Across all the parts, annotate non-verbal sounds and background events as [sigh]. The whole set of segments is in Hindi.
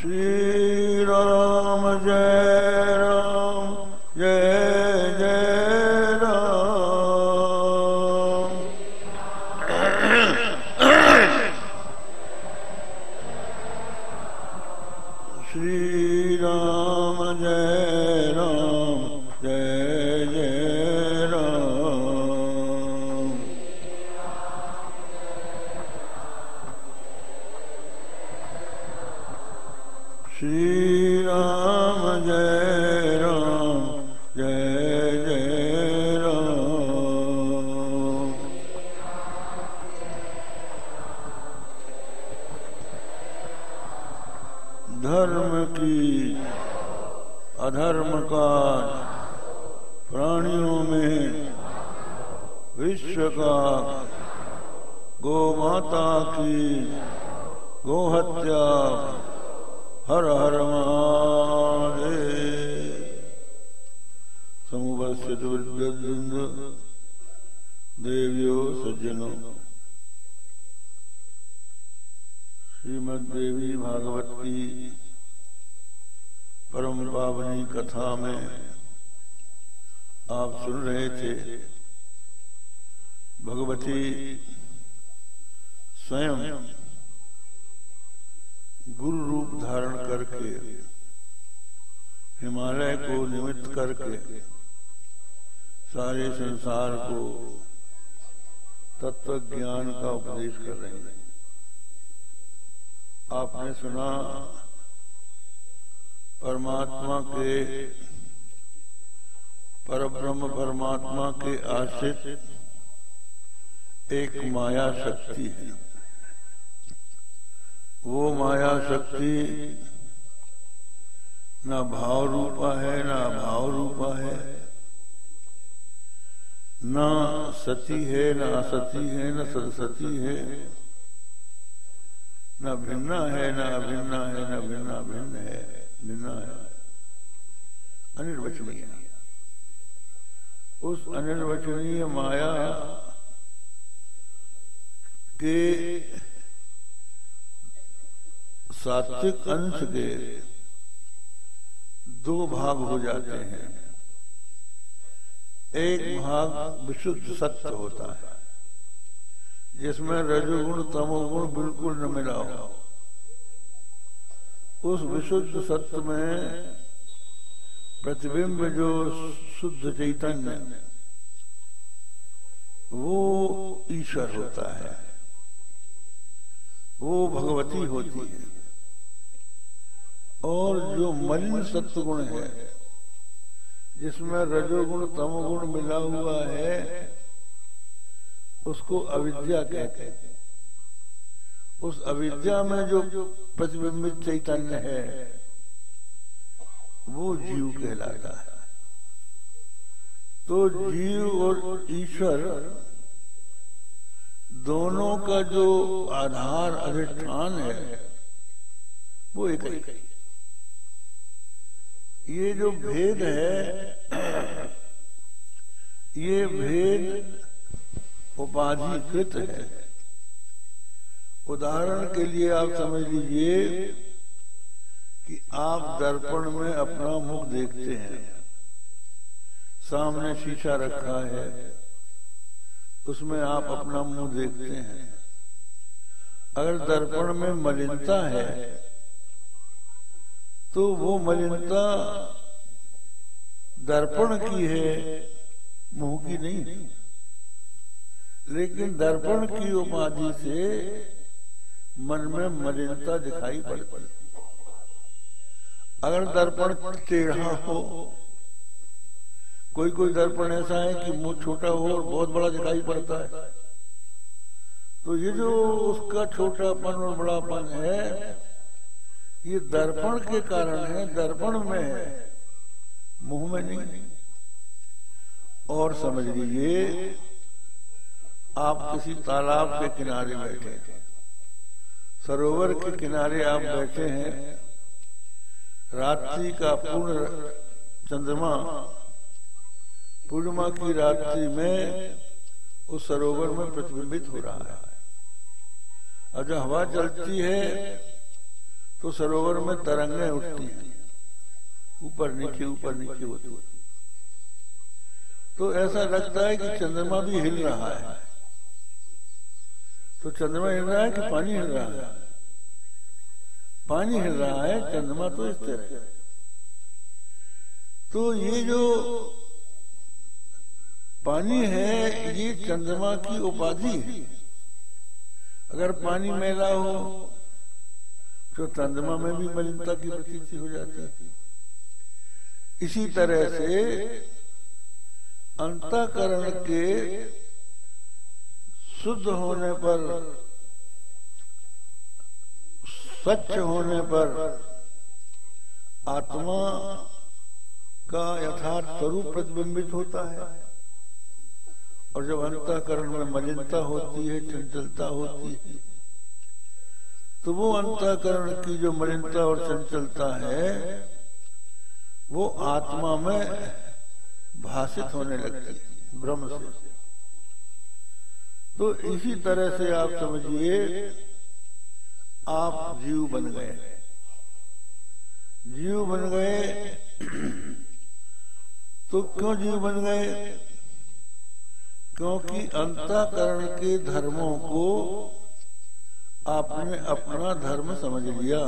Shri स्थित एक माया शक्ति है। वो माया शक्ति ना भाव रूपा है, ना भाव रूपा है। ना सती है, ना असती है, ना सरस्वती है। ना भिन्ना है, ना अभिन्ना है, ना भिन्ना भिन्न है, भिन्ना है। अनिर्वचनीय। है उस अनिर्वचनीय माया के सात्विक अंश के दो भाग हो जाते हैं। एक भाग विशुद्ध सत्य होता है, जिसमें रजोगुण, तमोगुण बिल्कुल न मिला हो। उस विशुद्ध सत्य में प्रतिबिंब जो शुद्ध चैतन्य, वो ईश्वर होता है। वो भगवती होती है। और जो मलिन सत्वगुण है, जिसमें रजोगुण, तमोगुण मिला हुआ है, उसको अविद्या कहते हैं। उस अविद्या में जो प्रतिबिंबित चैतन्य है वो जीव कहलाता है। तो जीव और ईश्वर दोनों का जो आधार अधिष्ठान है, वो एक ही। ये जो भेद है, ये भेद उपाधिकृत है। उदाहरण के लिए आप समझ लीजिए कि आप दर्पण में अपना मुख देखते हैं। सामने शीशा रखा है। उसमें आप अपना मुँह देखते हैं। अगर दर्पण में मलिनता है तो वो मलिनता दर्पण की है, मुँह की नहीं। लेकिन दर्पण की उपाधि से मन में मलिनता दिखाई पड़ती अगर दर्पण टेढ़ा हो, कोई कोई दर्पण ऐसा है कि मुँह छोटा हो और बहुत बड़ा दिखाई पड़ता है। तो ये जो उसका छोटापन और बड़ापन है, ये दर्पण के कारण है, दर्पण में मुँह में नहीं। और समझ लीजिए, आप किसी तालाब के किनारे बैठे सरोवर के किनारे आप बैठे हैं रात्रि का पूर्ण चंद्रमा, पूर्णिमा की रात्रि में उस सरोवर में प्रतिबिंबित हो रहा है। और जब हवा चलती है तो सरोवर में तरंगें उठती हैं। ऊपर नीचे ऊपर नीचे होती होती तो ऐसा लगता है कि चंद्रमा भी हिल रहा है। तो चंद्रमा हिल रहा है कि पानी हिल रहा है? पानी हिल रहा है, चंद्रमा तो स्थिर है। तो ये जो पानी है, ये चंद्रमा की उपाधि है। अगर पानी मैला हो तो चंद्रमा में भी मलिनता की प्रतीति हो जाती है। इसी तरह से अंतकरण के शुद्ध होने पर स्वच्छ होने पर आत्मा का यथार्थ स्वरूप प्रतिबिंबित होता है। और जब अंतकरण में मलिनता होती है, चंचलता होती है तो वो अंतकरण की जो मलिनता और चंचलता है, वो आत्मा में भाषित होने लगती है, ब्रह्म से। तो इसी तरह से आप समझिए आप जीव बन गए। जीव बन गए। [clears throat] तो क्यों जीव बन गए? क्योंकि अंतकरण के धर्मों को आपने अपना धर्म समझ लिया।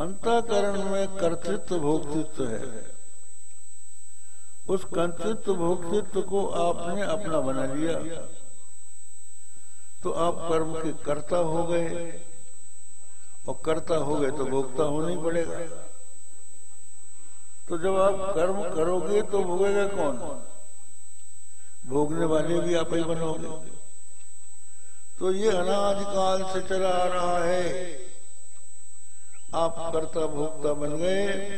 अंतकरण में कर्तृत्व भोक्तृत्व है। उस कर्तृत्व भोक्तृत्व को आपने अपना बना लिया। तो आप कर्म के कर्ता हो गए। और कर्ता हो गए तो भोगता होना ही पड़ेगा। तो जब आप कर्म करोगे तो भोगेगा कौन? भोगने वाले भी आप ही बनोगे। तो ये अनादिकाल से चला आ रहा है। आप कर्ता भोक्ता बन गए।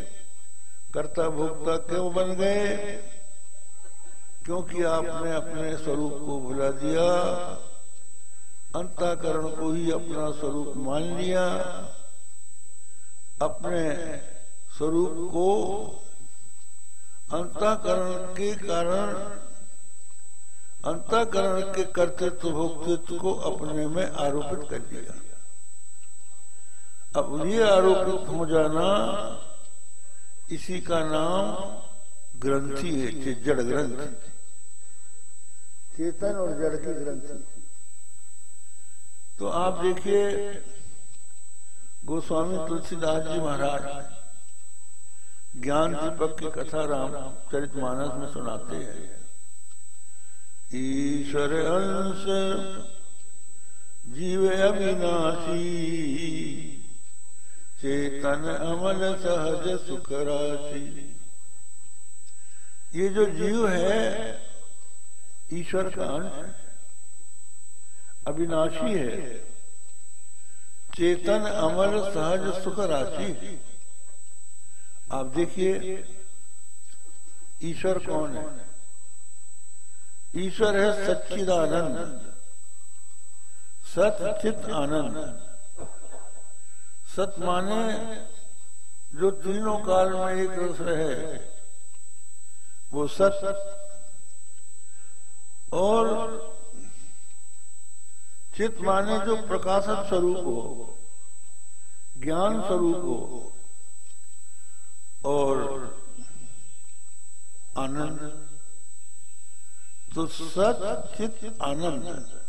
कर्ता भोक्ता क्यों बन गए? क्योंकि आपने अपने स्वरूप को भुला दिया। अंताकरण को ही अपना स्वरूप मान लिया। अपने स्वरूप को अंताकरण के कारण, अंताकरण के कर्तृत्व भोक्तृत्व को अपने में आरोपित कर दिया। अब ये आरोपित हो जाना, इसी का नाम ग्रंथि है जड़ ग्रंथि। चेतन और जड़ की ग्रंथि। तो आप देखिए, गोस्वामी तुलसीदास जी महाराज ज्ञान दीपक की कथा राम चरित मानस में सुनाते हैं। ईश्वर अंश जीव अविनाशी, चेतन अमल सहज सुख राशि ये जो जीव है, ईश्वर का अंश अविनाशी है। चेतन, अमर, सहज सुख राशि आप देखिए, ईश्वर कौन है? ईश्वर है सच्चिदानंद। सत, चित, आनंद। सत माने जो तीनों काल में एक रस है वो सत और चित माने जो प्रकाशक स्वरूप हो, ज्ञान स्वरूप हो, और आनंद। तो सत चित आनंद,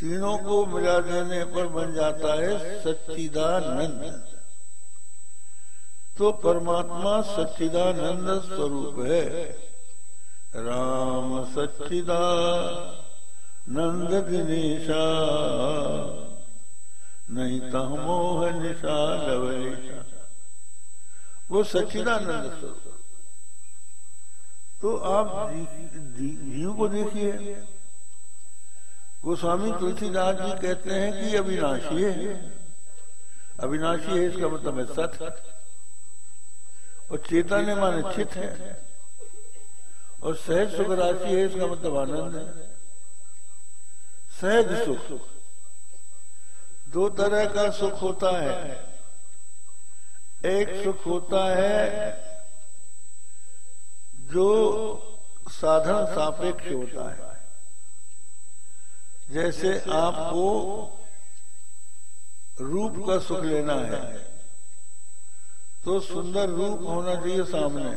तीनों को मिला देने पर बन जाता है सच्चिदानंद। तो परमात्मा सच्चिदानंद स्वरूप है। राम सच्चिदा नंद दिनेशा। नहीं तो मोह निशा लवेशा वो सच्चिदानंद स्वरूप। तो आप जीव को देखिए। गोस्वामी तुलसीदास जी कहते हैं कि अविनाशी है। अविनाशी है इसका मतलब है सत। और चेतन माने चित है। और सहज सुख राशि है इसका मतलब आनंद है। सहज सुख। दो तरह का सुख होता है। एक सुख होता है जो साधन सापेक्ष होता है। जैसे आपको रूप का सुख लेना है तो सुंदर रूप होना चाहिए सामने।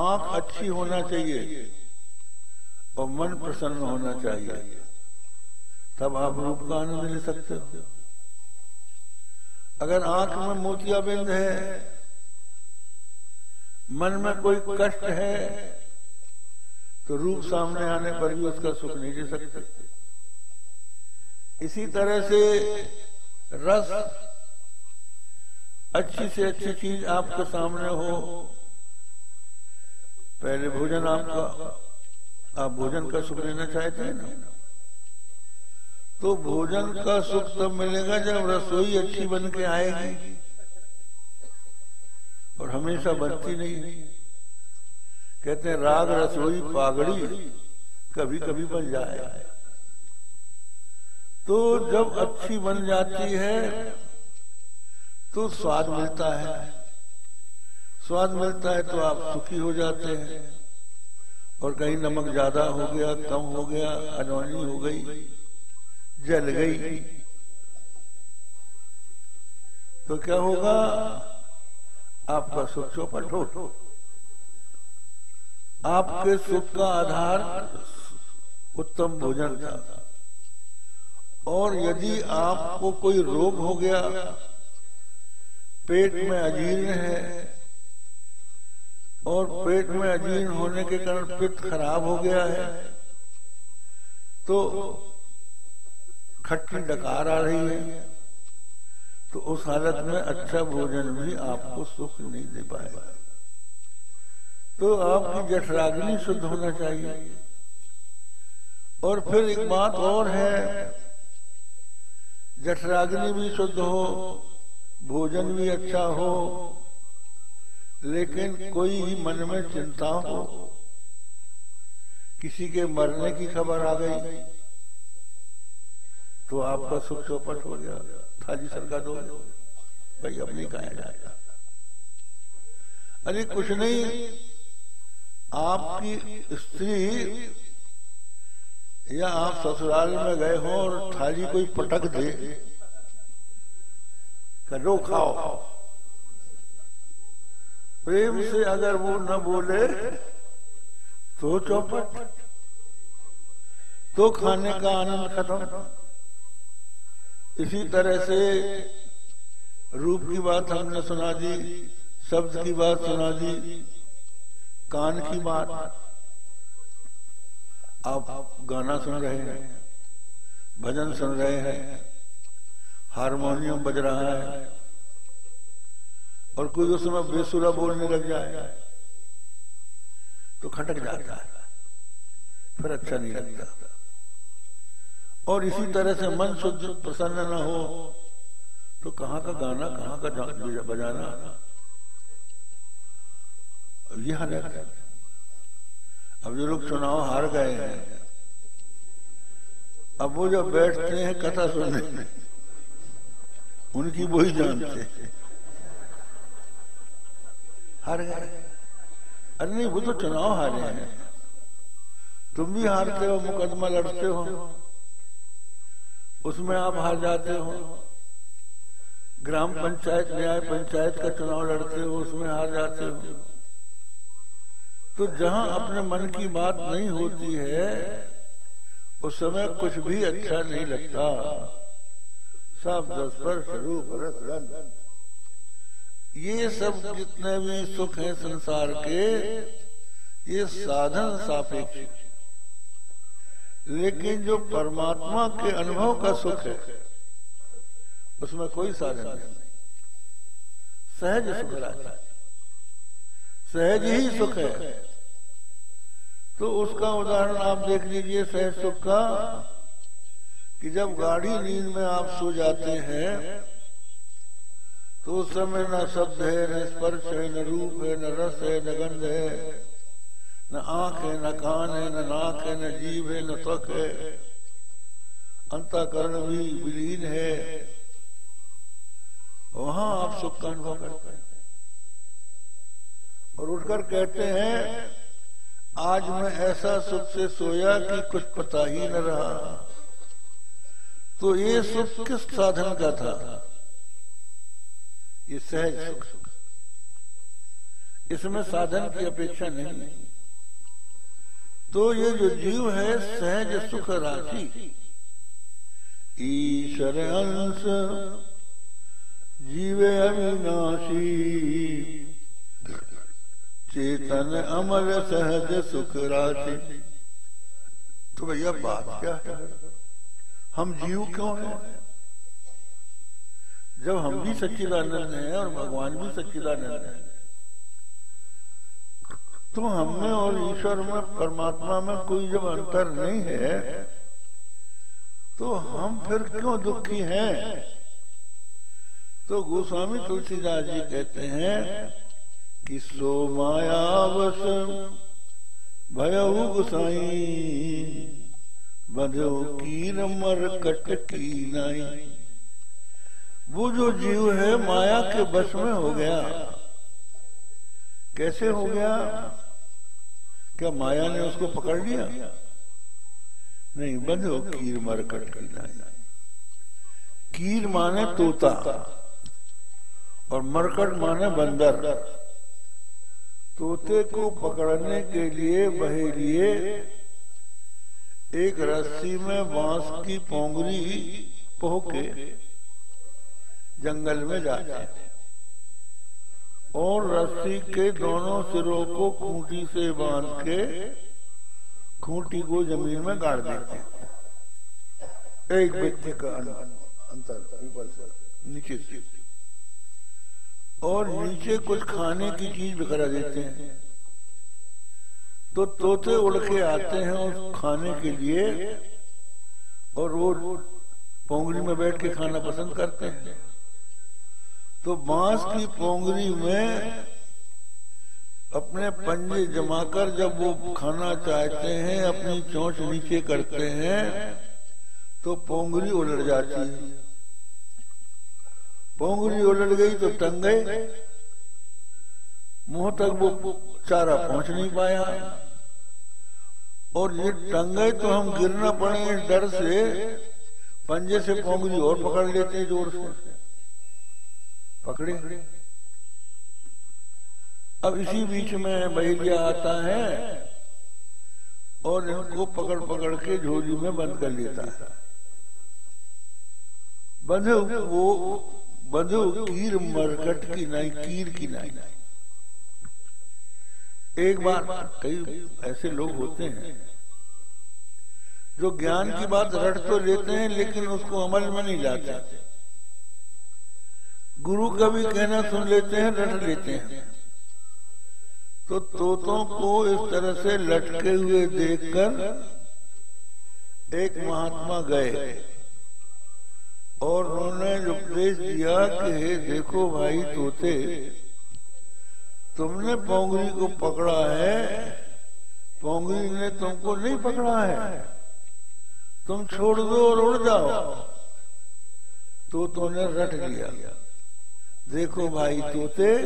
आँख अच्छी होना चाहिए और मन प्रसन्न होना चाहिए। तब आप रूप का आनंद ले सकते हो। अगर आँख में मोतियाबिंद है, मन में कोई कष्ट है तो रूप सामने आने पर भी उसका सुख नहीं ले सकते। इसी तरह से रस अच्छी से अच्छी चीज़ आपके सामने हो, पहले भोजन आपका, आप भोजन का सुख लेना चाहते हैं ना? तो भोजन का सुख तब मिलेगा जब रसोई अच्छी बन के आएगी। और हमेशा बनती नहीं। कहते हैं, राग रसोई पागड़ी कभी कभी बन जाए। तो जब अच्छी बन जाती है तो स्वाद मिलता है। स्वाद मिलता है तो आप सुखी हो जाते हैं। और कहीं नमक ज़्यादा हो गया, कम हो गया अनवानी हो गई। जल गई। तो क्या होगा? आपका सुख चौपट हो। आपके सुख का आधार उत्तम भोजन था। और यदि आपको कोई रोग हो गया, पेट में अजीर्ण है, और पेट में अजीर्ण होने के कारण पित्त खराब हो गया है तो खट्टी डकार आ रही है तो उस हालत में अच्छा भोजन भी आपको सुख नहीं दे पाएगा। तो आपकी जठराग्नि शुद्ध होना चाहिए। और फिर एक बात और है, जठराग्नि भी शुद्ध हो, भोजन भी अच्छा हो, लेकिन कोई ही मन में चिंता हो, किसी के मरने की खबर आ गई। तो आपका सुख चौपट हो गया। थाली सरका दो। भाई, अब नहीं कहा जाएगा अरे कुछ नहीं, आपकी स्त्री या आप ससुराल में गए हो और थाली कोई पटक दे, करो खाओ। प्रेम से अगर वो न बोले तो चौपट। तो खाने का आनंद खत्म। इसी तरह से रूप की बात हमने सुना दी, शब्द की बात सुना दी, कान की बात। आप गाना सुन रहे हैं, भजन सुन रहे हैं, हारमोनियम बज रहा है, और कोई उस समय बेसुरा बोलने लग जाए तो खटक जाता है, फिर अच्छा नहीं लगता। और इसी तरह से मन शुद्ध प्रसन्न न हो तो कहाँ का गाना, कहाँ का बजाना? ये हालत है अब जो लोग चुनाव हार गए हैं। अब वो जो बैठते हैं, कथा सुनने में, उनकी वही जानते हैं। हार गए। अरे नहीं, वो तो चुनाव हारे हैं। तुम भी हारते हो, मुकदमा लड़ते हो। उसमें आप हार जाते हो। ग्राम पंचायत, न्याय पंचायत का चुनाव लड़ते हो, उसमें हार जाते हो। तो जहाँ अपने मन की बात नहीं होती है, उस समय कुछ भी अच्छा नहीं लगता। सब दस पर स्वरूप रस ये सब जितने भी सुख हैं संसार के, ये साधन सापेक्ष। लेकिन जो परमात्मा के अनुभव का सुख है, उसमें कोई साधन नहीं। सहज सुख है। सहज ही सुख है। तो उसका उदाहरण आप देख लीजिए सहज सुख का, कि जब गाड़ी नींद में आप सो जाते हैं तो उस समय न शब्द है, न स्पर्श है, न रूप है, न रस है, न गंध है। न आँख है न कान है न नाक है न जीव है न त्वक है अंतकरण भी विलीन है। वहाँ आप सुख का अनुभव करते हैं। और उठकर कहते हैं, आज मैं ऐसा सुख से सोया कि कुछ पता ही न रहा। तो ये सुख किस साधन का था? ये सहज सुख। इसमें साधन की अपेक्षा नहीं। तो ये जो जीव है, सहज सुख राशि ईश्वर अंश, जीव अविनाशी। चेतन अमर सहज सुख राशि तो भैया, बात क्या है? हम जीव क्यों हैं? जब हम भी सच्चिदानंद हैं और भगवान भी सच्चिदानंद है तो हमें और ईश्वर में, परमात्मा में कोई जब अंतर नहीं है तो हम फिर क्यों दुखी हैं? तो गोस्वामी तुलसीदास जी कहते हैं कि सो मायावश भयऊ गुसाई, बधो कीर मर कट की नाई वो जो जीव है, माया के बस में हो गया। कैसे हो गया? क्या माया ने उसको पकड़ लिया? नहीं हो, कीर मरकट की कीर माने तोता और मरकट माने बंदर। तोते को पकड़ने के लिए बहेलिए एक रस्सी में बाँस की पोंगरी पोके जंगल में जाते हैं। और रस्सी के दोनों सिरों को खूंटी से बाँध के खूंटी को ज़मीन में गाड़ देते हैं। एक व्यक्ति का अंतर ऊपर से नीचे से। और नीचे कुछ खाने की चीज़ बिखरा देते हैं। तो तोते उड़ के आते हैं उस खाने के लिए और वो पोंगली में बैठ के खाना पसंद करते हैं। तो बाँस की पोंगरी में अपने पंजे जमाकर जब वो खाना चाहते हैं, अपनी चोंच नीचे करते हैं तो पोंगरी उलट जाती है। पोंगरी उलट गई तो टंग गए मुँह तक वो चारा पहुँच नहीं पाया। और ये टंगे तो हम गिरना पड़े डर से, पंजे से पोंगरी और पकड़ लेते हैं ज़ोर से। पकड़े। अब इसी बीच में बैलिया आता है और इनको पकड़ पकड़ के झोली में बंद कर लेता है। बंधु, वो बंधु कीर मरकट की नहीं, कीर की नहीं। एक बार कई ऐसे लोग होते हैं जो ज्ञान की बात रट तो लेते हैं, लेकिन उसको अमल में नहीं लाते। गुरु का भी कहना सुन लेते हैं रट लेते हैं। तो तोतों को इस तरह से लटके हुए देखकर एक महात्मा गए और उन्होंने उपदेश दिया कि, हे देखो भाई तोते, तुमने पोंगरी को पकड़ा है, पोंगरी ने तुमको नहीं पकड़ा है। तुम छोड़ दो और उड़ जाओ। तो तुमने रट लिया। देखो भाई तोते,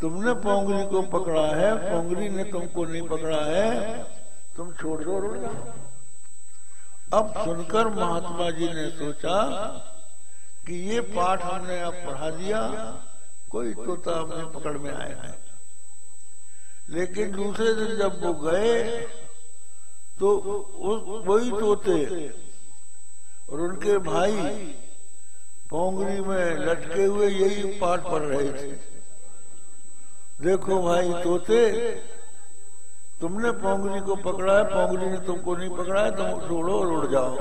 तुमने पोंगरी को पकड़ा है पोंगरी ने तुमको नहीं पकड़ा है, तुम छोड़ दो जाओ। अब सुनकर महात्मा जी ने सोचा कि ये पाठ हमने अब पढ़ा दिया, कोई तोता अपने पकड़ में आया है। लेकिन दूसरे दिन जब वो गए तो वही तोते और उनके भाई पोंगरी में लटके हुए यही पाठ पढ़ रहे थे। देखो भाई तोते, तुमने पोंगरी को पकड़ा है पोंगरी ने तुमको नहीं पकड़ा है, तुम छोड़ो और उड़ जाओ।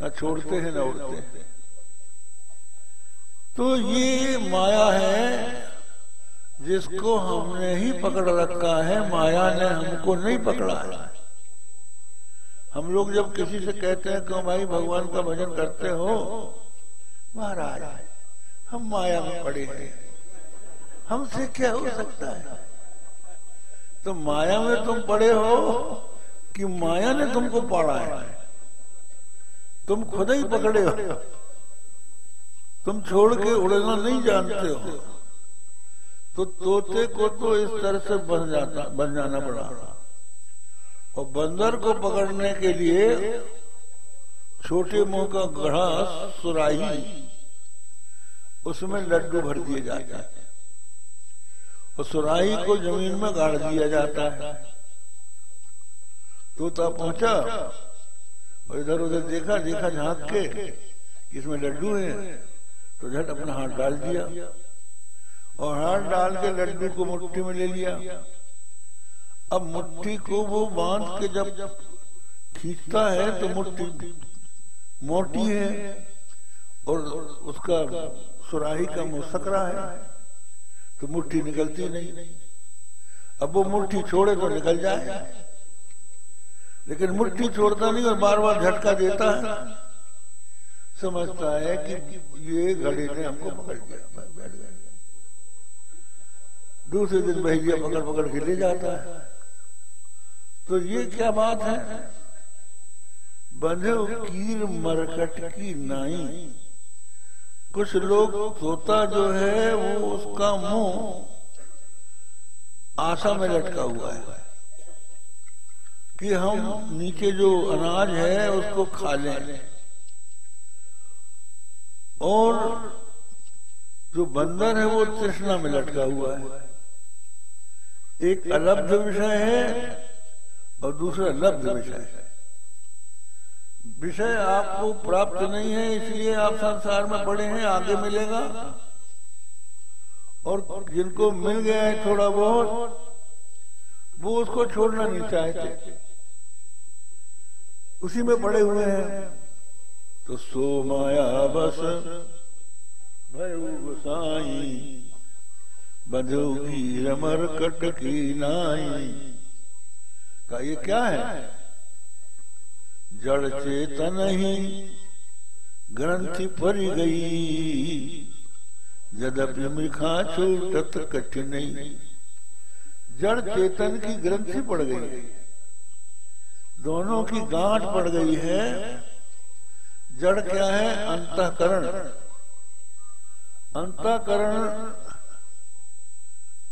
ना छोड़ते हैं, ना उड़ते हैं। तो ये माया है जिसको हमने ही पकड़ रखा है, माया ने हमको नहीं पकड़ा है। हम लोग जब किसी से कहते हैं कि भाई भगवान का भजन करते हो महाराज, हम माया में पड़े हैं। हमसे क्या हो सकता है? तो माया में तुम पड़े हो कि माया ने तुमको पाड़ा है। तुम खुद ही पकड़े हो। तुम छोड़ के उड़ना नहीं जानते हो। तो तोते को तो इस तरह से बन जाता, बन जाना पड़ा। और बंदर को पकड़ने के लिए छोटे मुँह का गढ़ा सुराही। उसमें लड्डू भर दिए जाते हैं। और सुराही को ज़मीन में गाड़ दिया जाता है। तोता पहुँचा। और इधर उधर देखा देखा झाँक के इसमें लड्डू है। तो झट अपना हाथ डाल दिया। और हाथ डाल के लड्डू को मुट्ठी में ले लिया। अब मुट्ठी को वो बाँध के जब खींचता है तो मुट्ठी मोटी है और उसका सुराही का मुँह सकरा है तो मुट्ठी निकलती नहीं। अब वो मुट्ठी छोड़े तो निकल जाए। लेकिन मुट्ठी छोड़ता नहीं और बार बार झटका देता है। समझता है कि ये घड़ी ने हमको पकड़ लिया बैठ गए दूसरे दिन भैया पकड़ पकड़ के ले जाता है। तो ये क्या बात है? बंधे कीर मरकट की नाई। कुछ लोग तोता जो है, वो उसका मुँह आशा में लटका हुआ है कि हम नीचे जो अनाज है, उसको खा लें। और जो बंदर है, वो तृष्णा में लटका हुआ है। एक अलब्ध विषय है और दूसरा लब्ध विषय है। विषय आपको प्राप्त नहीं है, इसलिए आप संसार में पड़े हैं, आगे मिलेगा। और जिनको मिल गया है थोड़ा बहुत, वो उसको छोड़ना नहीं चाहते। उसी में पड़े हुए हैं। तो सो माया बस, भय बधोगी रमर कट की नाई। का ये क्या है? जड़ चेतन ही ग्रंथि परी गई। यद्यपि मृखा छूटत कठिन जड़ चेतन की ग्रंथि पड़ गई। दोनों की गांठ पड़ गई है। जड़ क्या है? अंतकरण। अंतकरण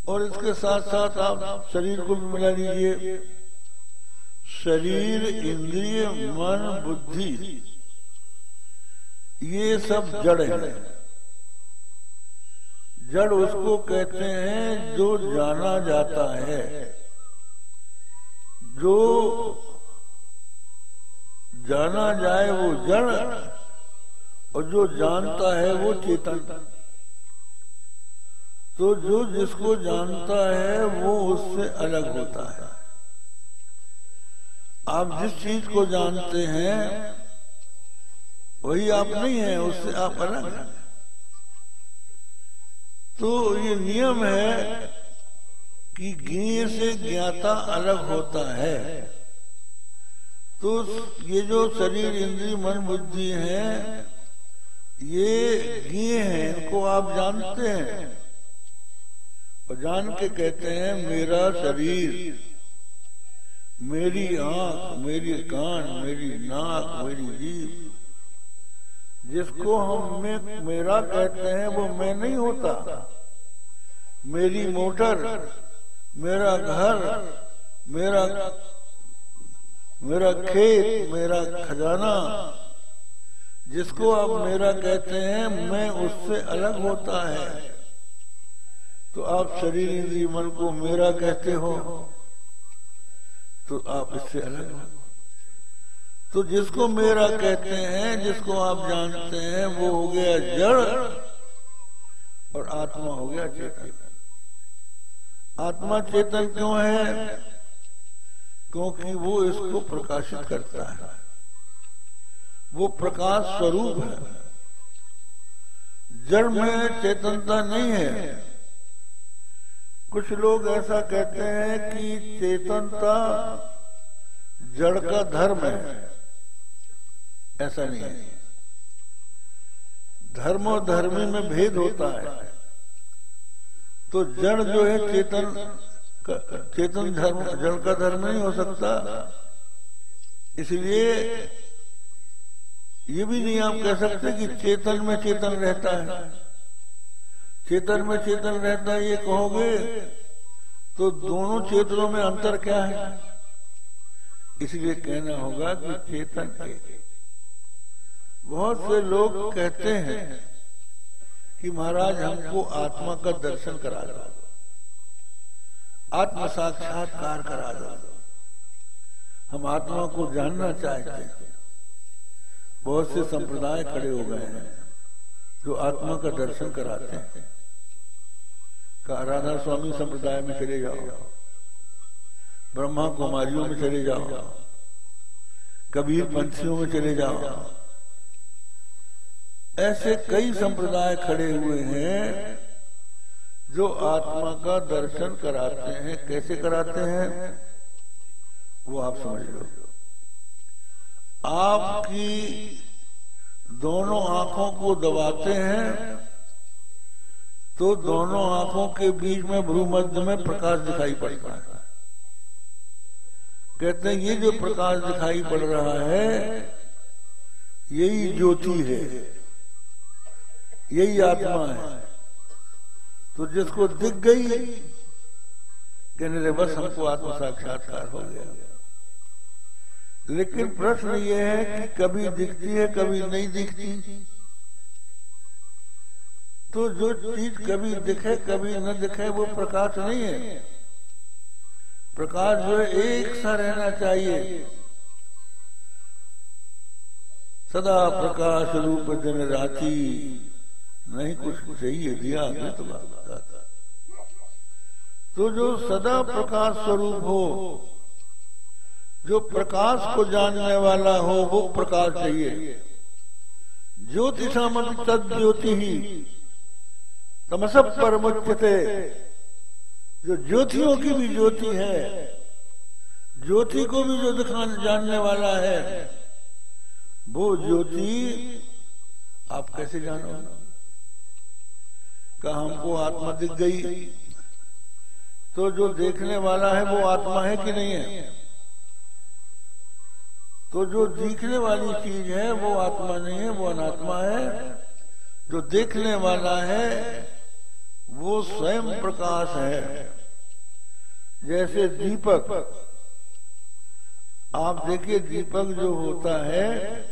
और इसके साथ साथ आप शरीर को भी मिला लीजिए। शरीर, इंद्रिय, मन, बुद्धि, ये सब जड़ है। जड़ उसको कहते हैं जो जाना जाता है, जो जाना जाए वो जड़, और जो जानता है वो चेतन। तो जो जिसको जानता है वो उससे अलग होता है। आप जिस चीज़ को जानते हैं, वही आप नहीं है, उससे आप अलग हैं। तो ये नियम है कि ज्ञ से ज्ञाता अलग होता है। तो ये जो शरीर इंद्री मन, बुद्धि है, ये ज्ञ है, इनको आप जानते हैं। और जान के कहते हैं, मेरा शरीर मेरी आँख, मेरी कान, मेरी नाक, मेरी जीव जिसको हम में, मेरा कहते हैं, वो मैं नहीं होता। मेरी मोटर, मेरा घर, मेरा मेरा खेत, मेरा खजाना। जिसको आप मेरा कहते हैं, मैं उससे अलग होता है। तो आप शरीर इंद्री मन को मेरा कहते हो। तो आप इससे अलग हो। तो जिसको मेरा कहते हैं, जिसको आप जानते हैं, वो हो गया जड़ और आत्मा हो गया चेतन। आत्मा चेतन क्यों है? क्योंकि वो इसको प्रकाशित करता है। वो प्रकाश स्वरूप है। जड़ में चेतनता नहीं है। कुछ लोग ऐसा कहते हैं कि चेतनता जड़ का धर्म है। ऐसा नहीं है। धर्म और धर्मी में भेद होता है। तो जड़ जो है चेतन चेतन धर्म, जड़ का धर्म नहीं हो सकता। इसलिए ये भी नहीं आप कह सकते कि चेतन में चेतन रहता है। चेतन में चेतन रहता है, ये कहोगे तो दोनों क्षेत्रों में अंतर क्या है? इसलिए कहना होगा कि चेतन के। बहुत से लोग कहते हैं कि महाराज, हमको आत्मा का दर्शन करा दो। आत्म साक्षात्कार करा दो। हम आत्मा को जानना चाहते हैं। बहुत से संप्रदाय खड़े हो गए हैं जो आत्मा का दर्शन कराते हैं। का राधा स्वामी संप्रदाय में चले जाओ, ब्रह्मा कुमारियों में चले जाओ, कबीर पंथियों में चले जाओ। ऐसे कई संप्रदाय खड़े हुए हैं जो आत्मा का दर्शन कराते हैं। कैसे कराते हैं? वो आप समझ लो। आपकी दोनों आँखों को दबाते हैं तो दोनों आँखों के बीच में भ्रूमध्य में प्रकाश दिखाई पड़ता है। कहते हैं, ये जो प्रकाश दिखाई पड़ रहा है, यही ज्योति है, यही आत्मा है। तो जिसको दिख गई, कहने लगे, बस हमको आत्म साक्षात्कार हो गया। लेकिन प्रश्न ये है कि कभी दिखती है, कभी नहीं दिखती। तो जो चीज़ कभी दिखे, कभी न दिखे, वो प्रकाश नहीं है। प्रकाश जो है, एक सा रहना चाहिए। सदा प्रकाश रूप दिन राती नहीं कुछ चाहिए, दिया बात तो जो सदा प्रकाश स्वरूप हो, जो प्रकाश को जानने वाला हो, वो प्रकाश चाहिए। ज्योति सामन तद ज्योति ही। तमस परमुच्यते जो ज्योतियों की भी ज्योति है, ज्योति को भी जो दिखाने जानने वाला है, वो ज्योति आप कैसे जानो? का हमको आत्मा दिख गई। तो जो देखने वाला है, वो आत्मा है कि नहीं है? तो जो दिखने वाली चीज़ है, वो आत्मा नहीं है, वो अनात्मा है। जो देखने वाला है वो स्वयं प्रकाश है। जैसे दीपक। आप देखिए दीपक जो होता है,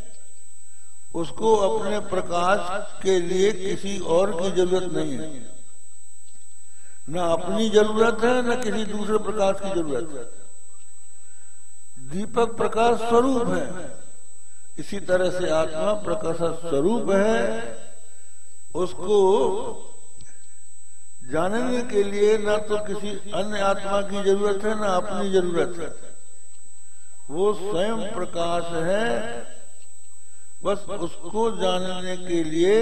उसको अपने प्रकाश के लिए किसी और की ज़रूरत नहीं है। न अपनी ज़रूरत है, न किसी दूसरे प्रकाश की ज़रूरत है। दीपक प्रकाश स्वरूप है। इसी तरह से आत्मा प्रकाश स्वरूप है। उसको जानने के लिए न तो किसी अन्य आत्मा की ज़रूरत है, न अपनी ज़रूरत है। वो स्वयं प्रकाश है। बस उसको जानने के लिए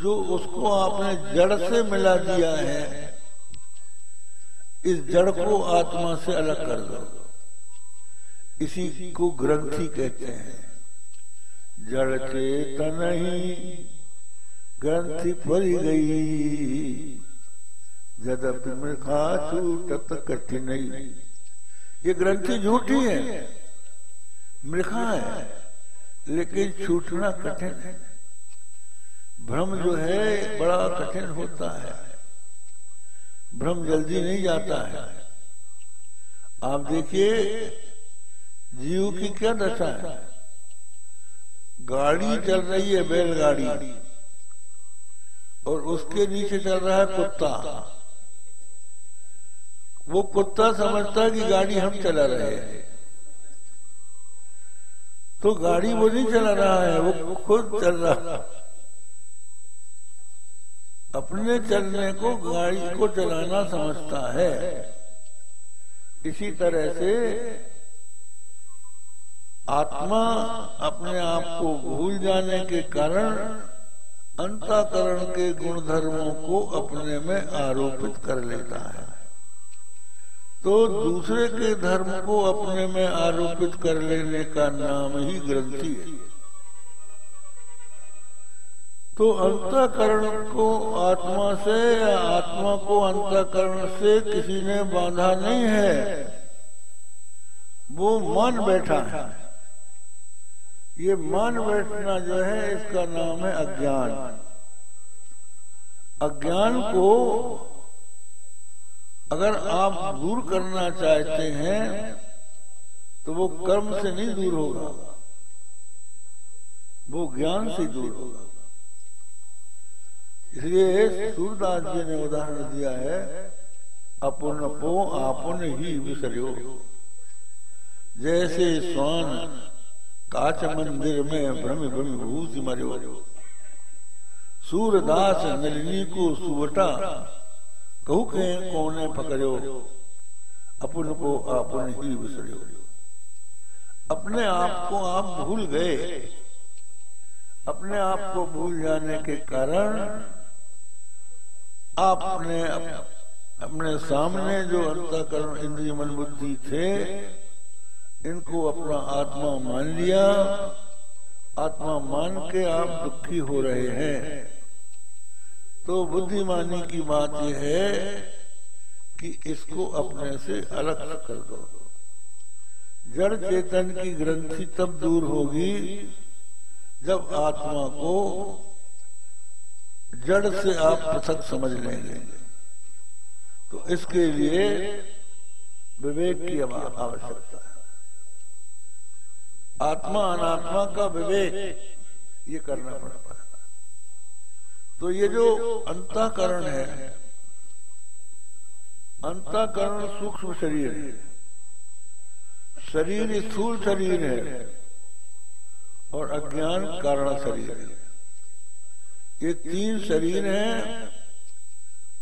जो उसको आपने जड़ से मिला दिया है, इस जड़ को आत्मा से अलग कर दो। इसी को ग्रंथि कहते हैं। जड़ चेतन ही ग्रंथि परी गई। जदपि मृखा छूटत कठिन। ये ग्रंथि झूठी है। मृखा है। लेकिन छूटना कठिन है। भ्रम जो है, बड़ा कठिन होता है। भ्रम जल्दी नहीं जाता है। आप देखिए, जीव की क्या दशा है? गाड़ी चल रही है, बैलगाड़ी। और उसके नीचे चल रहा है कुत्ता। वो कुत्ता समझता है कि गाड़ी हम चला रहे हैं। तो गाड़ी वो नहीं चला रहा है, वो खुद चल रहा अपने चलने को गाड़ी को चलाना समझता है। इसी तरह से आत्मा अपने आप को भूल जाने के कारण अंताकरण के गुणधर्मों को अपने में आरोपित कर लेता है। तो दूसरे के धर्म को अपने में आरोपित कर लेने का नाम ही ग्रंथि है। तो अंतकरण को आत्मा से या आत्मा को अंतकरण से किसी ने बांधा नहीं है, वो मन बैठा है। ये मन बैठना जो है, इसका नाम है अज्ञान। अज्ञान को अगर आप दूर करना चाहते हैं तो वो कर्म से नहीं दूर होगा। वो ज्ञान से दूर होगा। इसलिए सूरदास जी ने उदाहरण दिया है अपन पो आपन ही विसरो जैसे स्वान काच मंदिर में भ्रम भ्रम भूत मरो। सूरदास नलिनी को सुवटा, कहू के कोने पकड़ो, अपन को अपन ही विसरो अपने आप को आप भूल गए। अपने आप को भूल जाने के कारण आपने अपने सामने जो अंतकरण इंद्रिय मन बुद्धि थे इनको अपना आत्मा मान लिया। आत्मा मान के आप दुखी हो रहे हैं। तो बुद्धिमानी की बात यह है कि इसको अपने से अलग अलग कर दो। जड़ चेतन की ग्रंथि तब दूर होगी जब आत्मा को जड़ से आप पृथक समझ लेंगे। तो इसके लिए विवेक की आवश्यकता। आत्मा अनात्मा का विवेक। ये करना पड़ता है। तो ये जो अंताकरण है, अंताकरण सूक्ष्म शरीर है। शरीर स्थूल शरीर है और अज्ञान कारण शरीर है। ये तीन शरीर हैं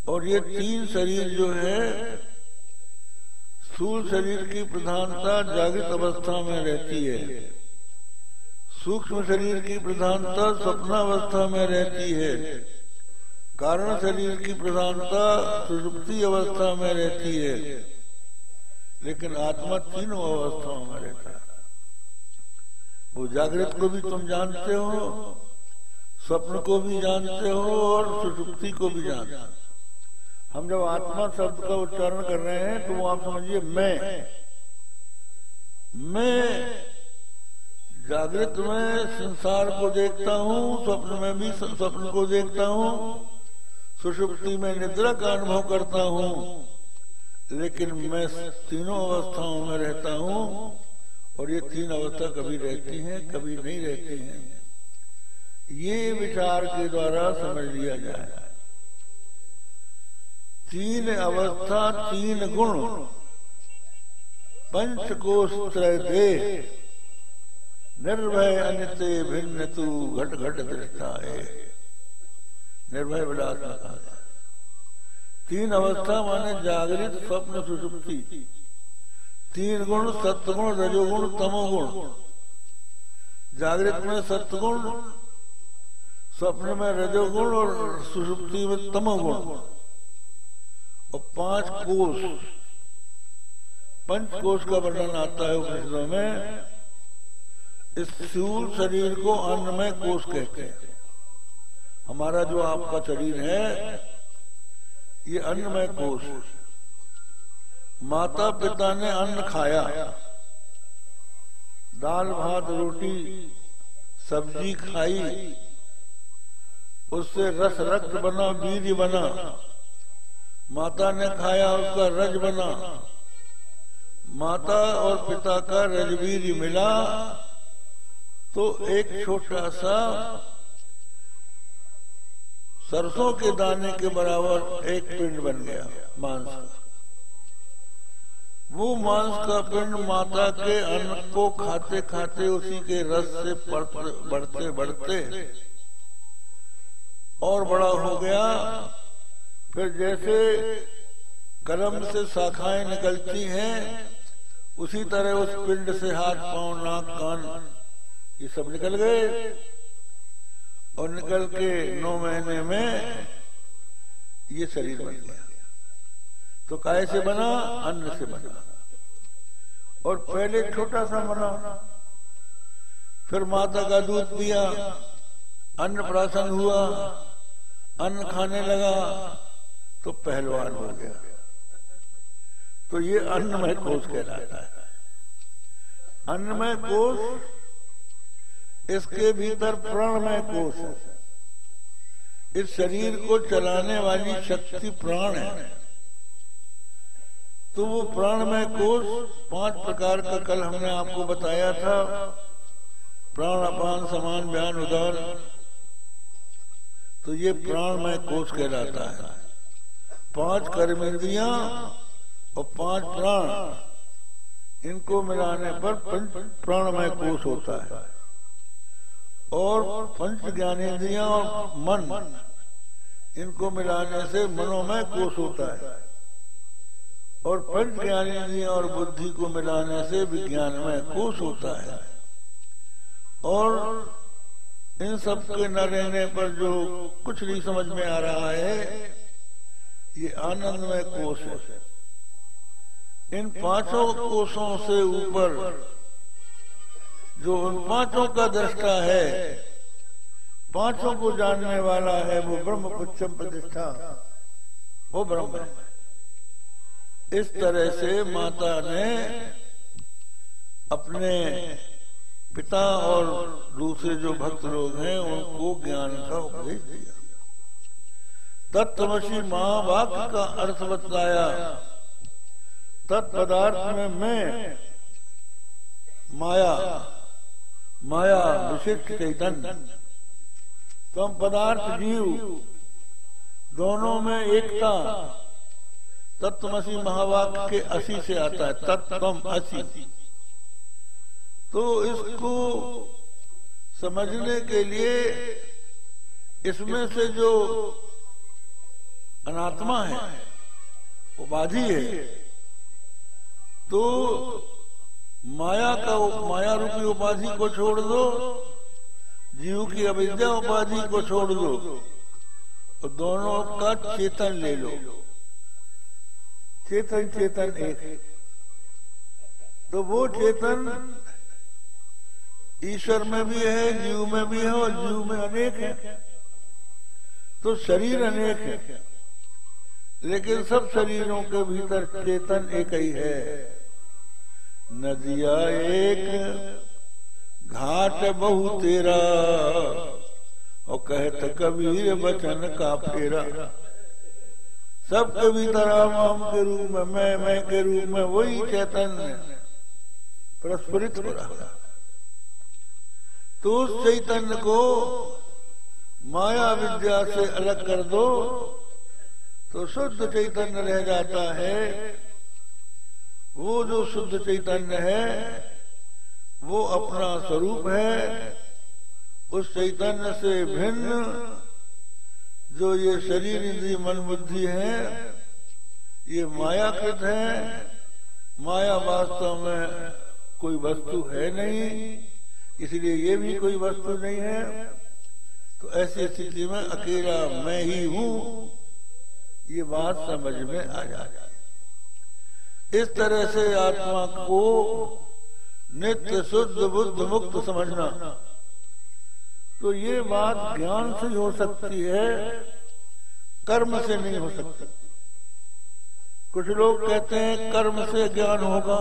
और ये तीन शरीर जो है स्थूल शरीर की प्रधानता जागृत अवस्था में रहती है। सूक्ष्म शरीर की प्रधानता स्वप्नावस्था में रहती है। कारण शरीर की प्रधानता सुषुप्ति अवस्था में रहती है। लेकिन आत्मा तीनों अवस्थाओं में रहता है। वो जागृत को भी तुम जानते हो, स्वप्न को भी जानते हो और सुषुप्ति को भी जानते हो। हम जब आत्मा शब्द का उच्चारण कर रहे हैं तो आप समझिए, मैं। मैं जागृत में संसार को देखता हूँ, स्वप्न में भी स्वप्न को देखता हूँ, सुषुप्ति में निद्रा का अनुभव करता हूँ, लेकिन मैं तीनों अवस्थाओं में रहता हूँ, और ये तीन अवस्था कभी रहती हैं, कभी नहीं रहती हैं। ये विचार के द्वारा समझ लिया जाए। तीन अवस्था, तीन गुण। पंचकोश त्रय देह। निर्भय अनित भिन्न तू घट घट दृष्टा है निर्भय विलास में कहा तीन अवस्था माने जागृत, स्वप्न, सुसुप्ति। तीन गुण, सत्गुण, रजोगुण, तमोगुण। जागृत में सत्गुण, स्वप्न में रजोगुण और सुसुप्ति में तमोगुण। और पाँच कोष। पंच कोष का वर्णन आता है उपनिषदों में। इस स्थूल शरीर को अन्नमय कोष कहते हैं। हमारा जो आपका शरीर है, ये अन्नमय कोष माता पिता ने अन्न खाया। दाल, भात, रोटी, सब्ज़ी खाई। उससे रस रक्त बना बीज बना। माता ने खाया उसका रज बना। माता और पिता का रजवीर मिला तो एक छोटा सा सरसों के दाने के बराबर एक पिंड बन गया, मांस का। वो मांस का पिंड माता के अन्न को खाते खाते उसी के रस से बढ़ते बढ़ते और बड़ा हो गया। फिर जैसे कलम से शाखाएँ निकलती हैं, उसी तरह उस पिंड से हाथ, पाँव, नाक, कान, ये सब निकल गए। और निकल के नौ महीने में ये शरीर बन गया। तो काय से बना? अन्न से बना। और पहले छोटा सा बना। फिर माता का दूध पिया। अन्न प्राशन हुआ। अन्न खाने लगा। तो पहलवान हो गया। तो ये अन्नमय कोष कहलाता है। अन्नमय कोष इसके भीतर प्राणमय कोष है। इस शरीर को चलाने वाली शक्ति प्राण है। तो वो प्राणमय कोष पाँच प्रकार का कल हमने आपको बताया था। प्राण अपान, समान बयान उदार। तो ये प्राणमय कोष कहलाता है। पाँच कर्म इंद्रिया और पाँच प्राण। इनको मिलाने पर पंच प्राणमय कोष होता है। और पंच ज्ञानेन्द्रिया और मन, इनको मिलाने से मनोमय कोष होता है। और पंच ज्ञानेन्द्रिया और बुद्धि को मिलाने से विज्ञानमय कोष होता है। और इन सब के न रहने पर जो कुछ नहीं समझ में आ रहा है ये आनंदमय कोष है। इन पाँचों कोषों से ऊपर जो उन पाँचों का दृष्टा है, पाँचों को जानने वाला है वो ब्रह्म पुच्छम प्रतिष्ठा। वो ब्रह्म है। इस तरह से माता ने अपने पिता और दूसरे जो भक्त लोग हैं, उनको ज्ञान का उपदेश दिया। तत्वशी महावाक्य का अर्थ बतलाया। तत्पदार्थ में मैं, माया माया विशिष्ट चैतन्य तम पदार्थ जीव, दोनों में एकता तत्वसी महावाक्य के असी से आता है तत्वम असी। तो इसको समझने के लिए इसमें से जो अनात्मा है। उपाधि है। तो माया का माया रूपी उपाधि को छोड़ दो। जीव की अविद्या उपाधि को छोड़ दो। और दोनों का चेतन ले लो। चेतन चेतन एक। तो वो चेतन ईश्वर में भी है, जीव में भी है और जीव में अनेक है। तो शरीर अनेक है। लेकिन सब शरीरों के भीतर चेतन एक ही है। नदिया एक, घाट बहु तेरा, और कहत कबीर बचन का फेरा। सब के भीतर हम के रूप में, मैं मैं के रूप में वही चैतन्य प्रस्फुरित हो रहा तो उस चैतन्य को माया विद्या से अलग कर दो। तो शुद्ध चैतन्य रह जाता है। वो जो शुद्ध चैतन्य है, वो अपना स्वरूप है। उस चैतन्य से भिन्न जो ये शरीर इंद्री मन बुद्धि है, ये मायाकृत है। माया वास्तव में कोई वस्तु है नहीं, इसलिए ये भी कोई वस्तु नहीं है। तो ऐसी स्थिति में अकेला मैं ही हूँ। ये बात समझ में आ जाती इस तरह से आत्मा को नित्य शुद्ध बुद्ध मुक्त समझना तो ये बात ज्ञान से हो सकती है, कर्म से नहीं हो सकती। कुछ लोग कहते हैं कर्म से ज्ञान होगा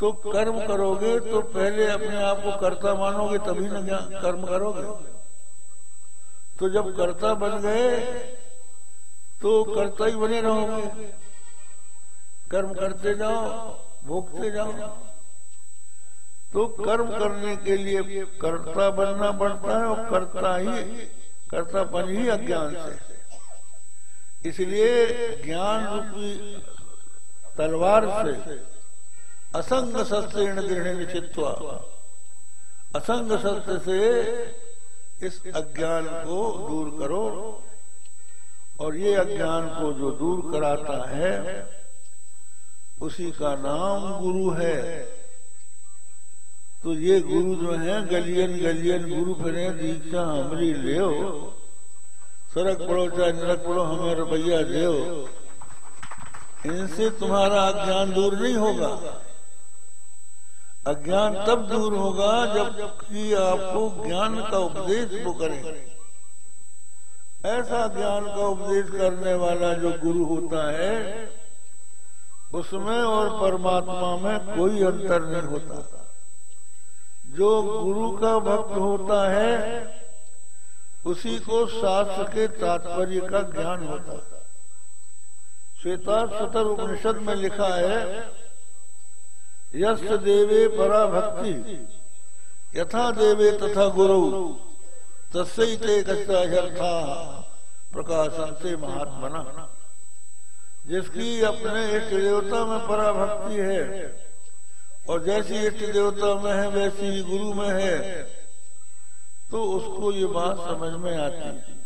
तो कर्म करोगे तो पहले अपने आप को कर्ता मानोगे, तभी ना ज्ञान कर्म करोगे। तो जब कर्ता बन गए तो कर्ता ही बने रहोगे कर्म करते जाओ, भोगते जाओ। तो कर्म करने के लिए कर्ता बनना पड़ता है और कर्ता ही कर्तापन ही अज्ञान से। इसलिए ज्ञान रूपी तलवार से असंग सत्य दृढ़ निश्चित्व, असंग सत्य से इस अज्ञान को दूर करो। और ये अज्ञान को जो दूर कराता है, उसी का नाम गुरु है। तो ये गुरु जो है, गलियन गलियन गुरु फिर, दीक्षा हमारी ले सड़क पड़ो चाहे नरक पड़ो, हमें रुपया दे इनसे तुम्हारा अज्ञान दूर नहीं होगा। अज्ञान तब दूर होगा जब कि आपको ज्ञान का उपदेश वो करें। ऐसा ज्ञान का उपदेश करने वाला जो गुरु होता है, उसमें और परमात्मा में कोई अंतर नहीं होता। जो गुरु का भक्त होता है, उसी को शास्त्र के तात्पर्य का ज्ञान होता है। श्वेता सतर उपनिषद में लिखा है यश देवे परा भक्ति, यथा देवे तथा गुरु। तस्ते कस्ता प्रकाशन से महात्मा जिसकी अपने इष्ट देवता में परा भक्ति है, और जैसी इष्ट देवता में है, वैसी ही गुरु में है तो उसको ये बात समझ में आती है।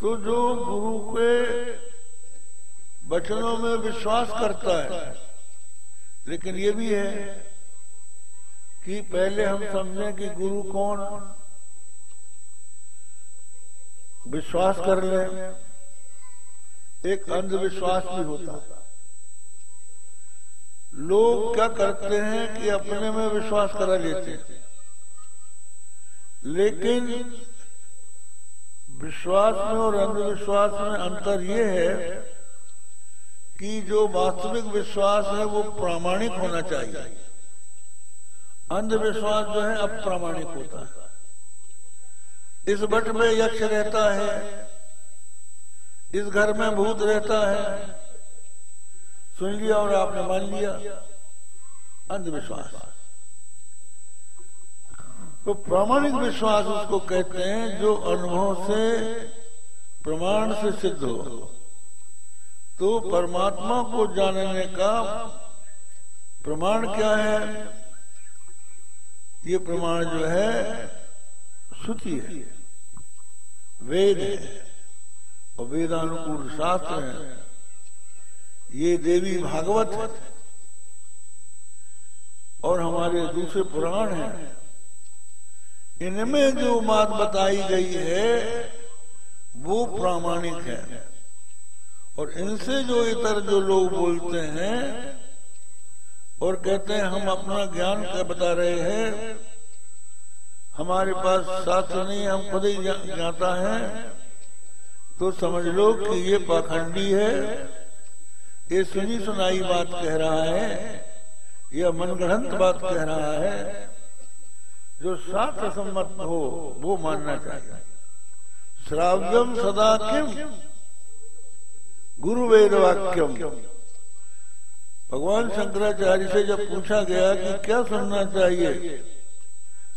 तो जो गुरु के वचनों में विश्वास करता है, लेकिन ये भी है कि पहले हम समझें कि गुरु कौन विश्वास कर ले। एक अंधविश्वास भी होता। है लोग क्या करते हैं कि अपने में विश्वास करा लेते हैं। लेकिन विश्वास में और अंधविश्वास में अंतर यह है कि जो वास्तविक विश्वास है वो प्रामाणिक होना चाहिए। अंधविश्वास जो है अप्रामाणिक होता है। इस बट में यक्ष रहता है, इस घर में भूत रहता है। सुन लिया और आपने मान लिया। अंधविश्वास। तो प्रामाणिक विश्वास उसको कहते हैं जो अनुभव से प्रमाण से सिद्ध हो। तो परमात्मा को जानने का प्रमाण क्या है? ये प्रमाण जो है श्रुति है। वेद है और वेदानुकूल शास्त्र है। ये देवी भागवत है और हमारे दूसरे पुराण हैं। इनमें जो बात बताई गई है, वो प्रामाणिक है। और इनसे जो इतर जो लोग बोलते हैं और कहते हैं, हम अपना ज्ञान क्या बता रहे हैं? हमारे पास शास्त्र नहीं, हम खुद ही जाता है। तो समझ लो कि ये पाखंडी है। ये सुनी सुनाई बात कह रहा है। यह मनगढ़ंत बात कह रहा है। जो शास्त्र सम्मत हो, वो मानना चाहिए। श्राव्यम सदा किम। गुरु वेद वाक्यम। भगवान शंकराचार्य से जब पूछा गया कि क्या सुनना चाहिए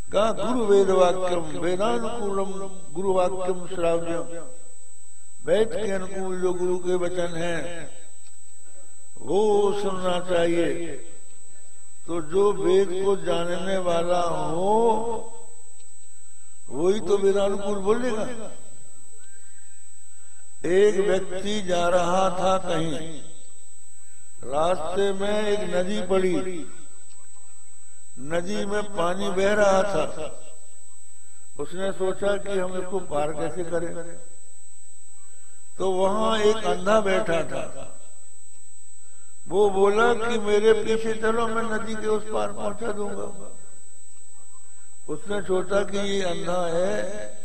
कहा गुरु वेद वाक्यम वेदानुकूलम गुरु वाक्यम श्राव्यम। वेद के अनुकूल जो गुरु के वचन हैं, वो सुनना चाहिए। तो जो वेद को जानने वाला हो, वही तो वेदानुकूल बोलेगा एक व्यक्ति जा रहा था कहीं, रास्ते में एक नदी पड़ी। नदी में पानी बह रहा था। उसने सोचा कि हम इसको पार कैसे करें। तो वहाँ एक अंधा बैठा था। वो बोला कि मेरे पीछे चलो, मैं नदी के उस पार पहुँचा दूँगा। उसने सोचा कि ये अंधा है,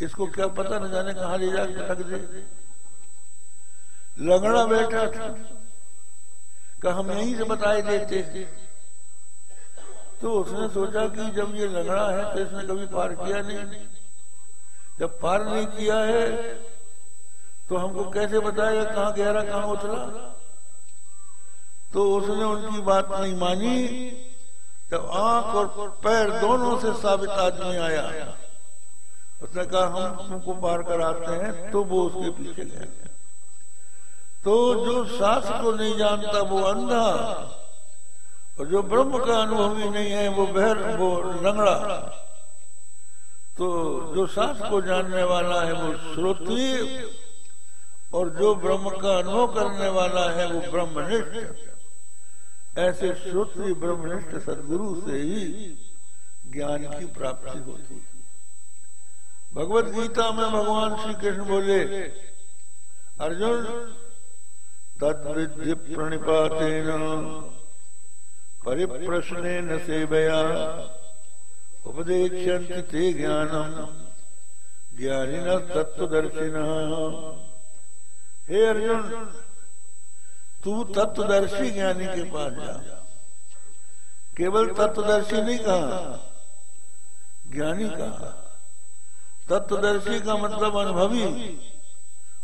इसको क्या पता न जाने कहा ले जाकर रख दे। लगड़ा बैठा था। का हम यहीं से बताए देते। तो उसने सोचा कि जब ये लगड़ा है तो इसने कभी पार किया नहीं। जब पार नहीं किया है तो हमको कैसे बताएगा कहाँ गहरा, कहाँ उतरा तो उसने उनकी बात नहीं मानी। जब आँख और पैर दोनों से साबित आदमी आया, उसने कहा, हम तुमको पार कराते हैं। तो वो उसके पीछे गए तो जो सास को नहीं जानता, वो अंधा और जो ब्रह्म का अनुभवी नहीं है, वो बहर, वो लंगड़ा। तो जो शास्त्र को जानने वाला है, वो श्रोत्री, और जो ब्रह्म का अनुभव करने वाला है, वो ब्रह्मनिष्ठ। ऐसे श्रोत्री ब्रह्मनिष्ठ सदगुरु से ही ज्ञान की प्राप्ति होती है। भगवत गीता में भगवान श्री कृष्ण बोले, अर्जुन तद्विद्य प्रणिपातेन परिप्रश्न न सेवया। उपदेक्ष्यन्ति ते ज्ञानम ज्ञानिन तत्वदर्शिन हे अर्जुन, तू तत्वदर्शी ज्ञानी के पास जा। केवल तत्वदर्शी नहीं कहा, ज्ञानी कहा। तत्वदर्शी का मतलब अनुभवी।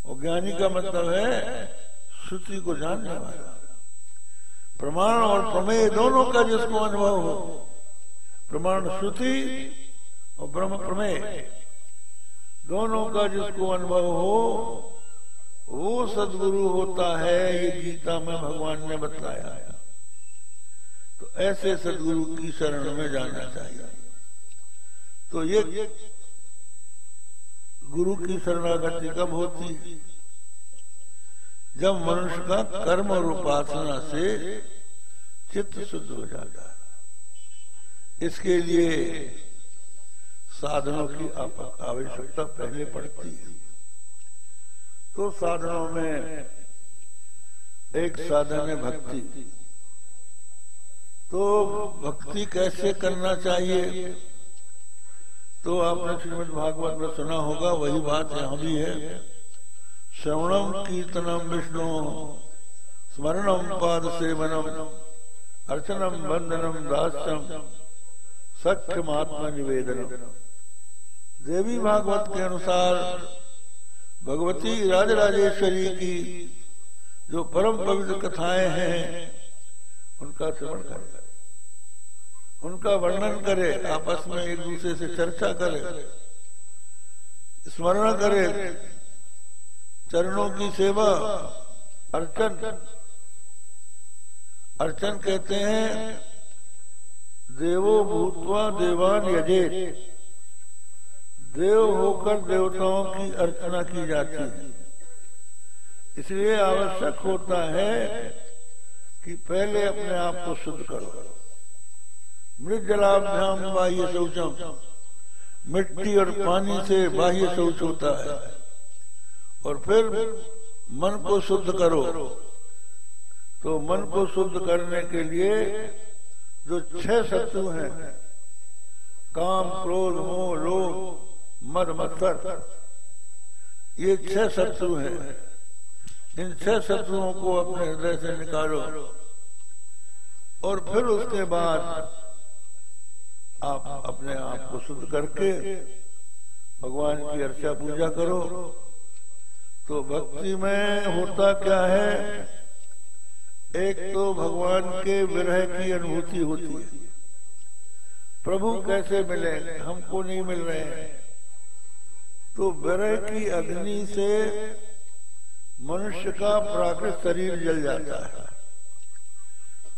और ज्ञानी का मतलब है, श्रुति को जानने वाला। प्रमाण और प्रमेय दोनों का जिसको अनुभव हो, प्रमाण श्रुति और ब्रह्म प्रमेय, दोनों का जिसको अनुभव हो, वो सदगुरु होता है, ये गीता में भगवान ने बताया है। तो ऐसे सदगुरु की शरण में जाना चाहिए। तो ये गुरु की शरणागति कब होती जब मनुष्य का कर्म और उपासना से चित्त शुद्ध हो जाता है। इसके लिए साधनों की आवश्यकता पहले पड़ती है। तो साधनों में एक साधन है भक्ति। तो भक्ति कैसे करना चाहिए? तो आपने श्रीमद भागवत में सुना होगा, वही बात यहाँ भी है। श्रवणम कीर्तनम विष्णु स्मरणम पाद सेवनम अर्चनम बंधनम दास्यम सख्यमात्मा निवेदनम देवी भागवत के अनुसार भगवती राजराजेश्वरी की जो परम पवित्र कथाएँ हैं, उनका श्रवण करे। उनका वर्णन करे, आपस में एक दूसरे से चर्चा करे, स्मरण करे चरणों की सेवा, अर्चन। अर्चन कहते हैं, देवो भूतवा देवान यजे देव होकर देवताओं की अर्चना की जाती है। इसलिए आवश्यक होता है कि पहले अपने आप को शुद्ध करो। मृत जलाभ्याम बाह्य शौचम। मिट्टी और पानी से बाह्य शौच होता है। और फिर मन को शुद्ध करो। तो मन को शुद्ध करने के लिए जो छह शत्रु हैं, काम, क्रोध, मोह, लोभ, मद, मत्सर, ये छह शत्रु हैं। इन छह शत्रुओं को अपने हृदय से निकालो और फिर उसके बाद आप अपने आप को शुद्ध करके भगवान की अर्चा पूजा करो। तो भक्ति में होता क्या है? एक तो भगवान के विरह की अनुभूति होती है। प्रभु कैसे मिले? हमको नहीं मिल रहे हैं। तो विरह की अग्नि से मनुष्य का प्राकृत शरीर जल जाता है।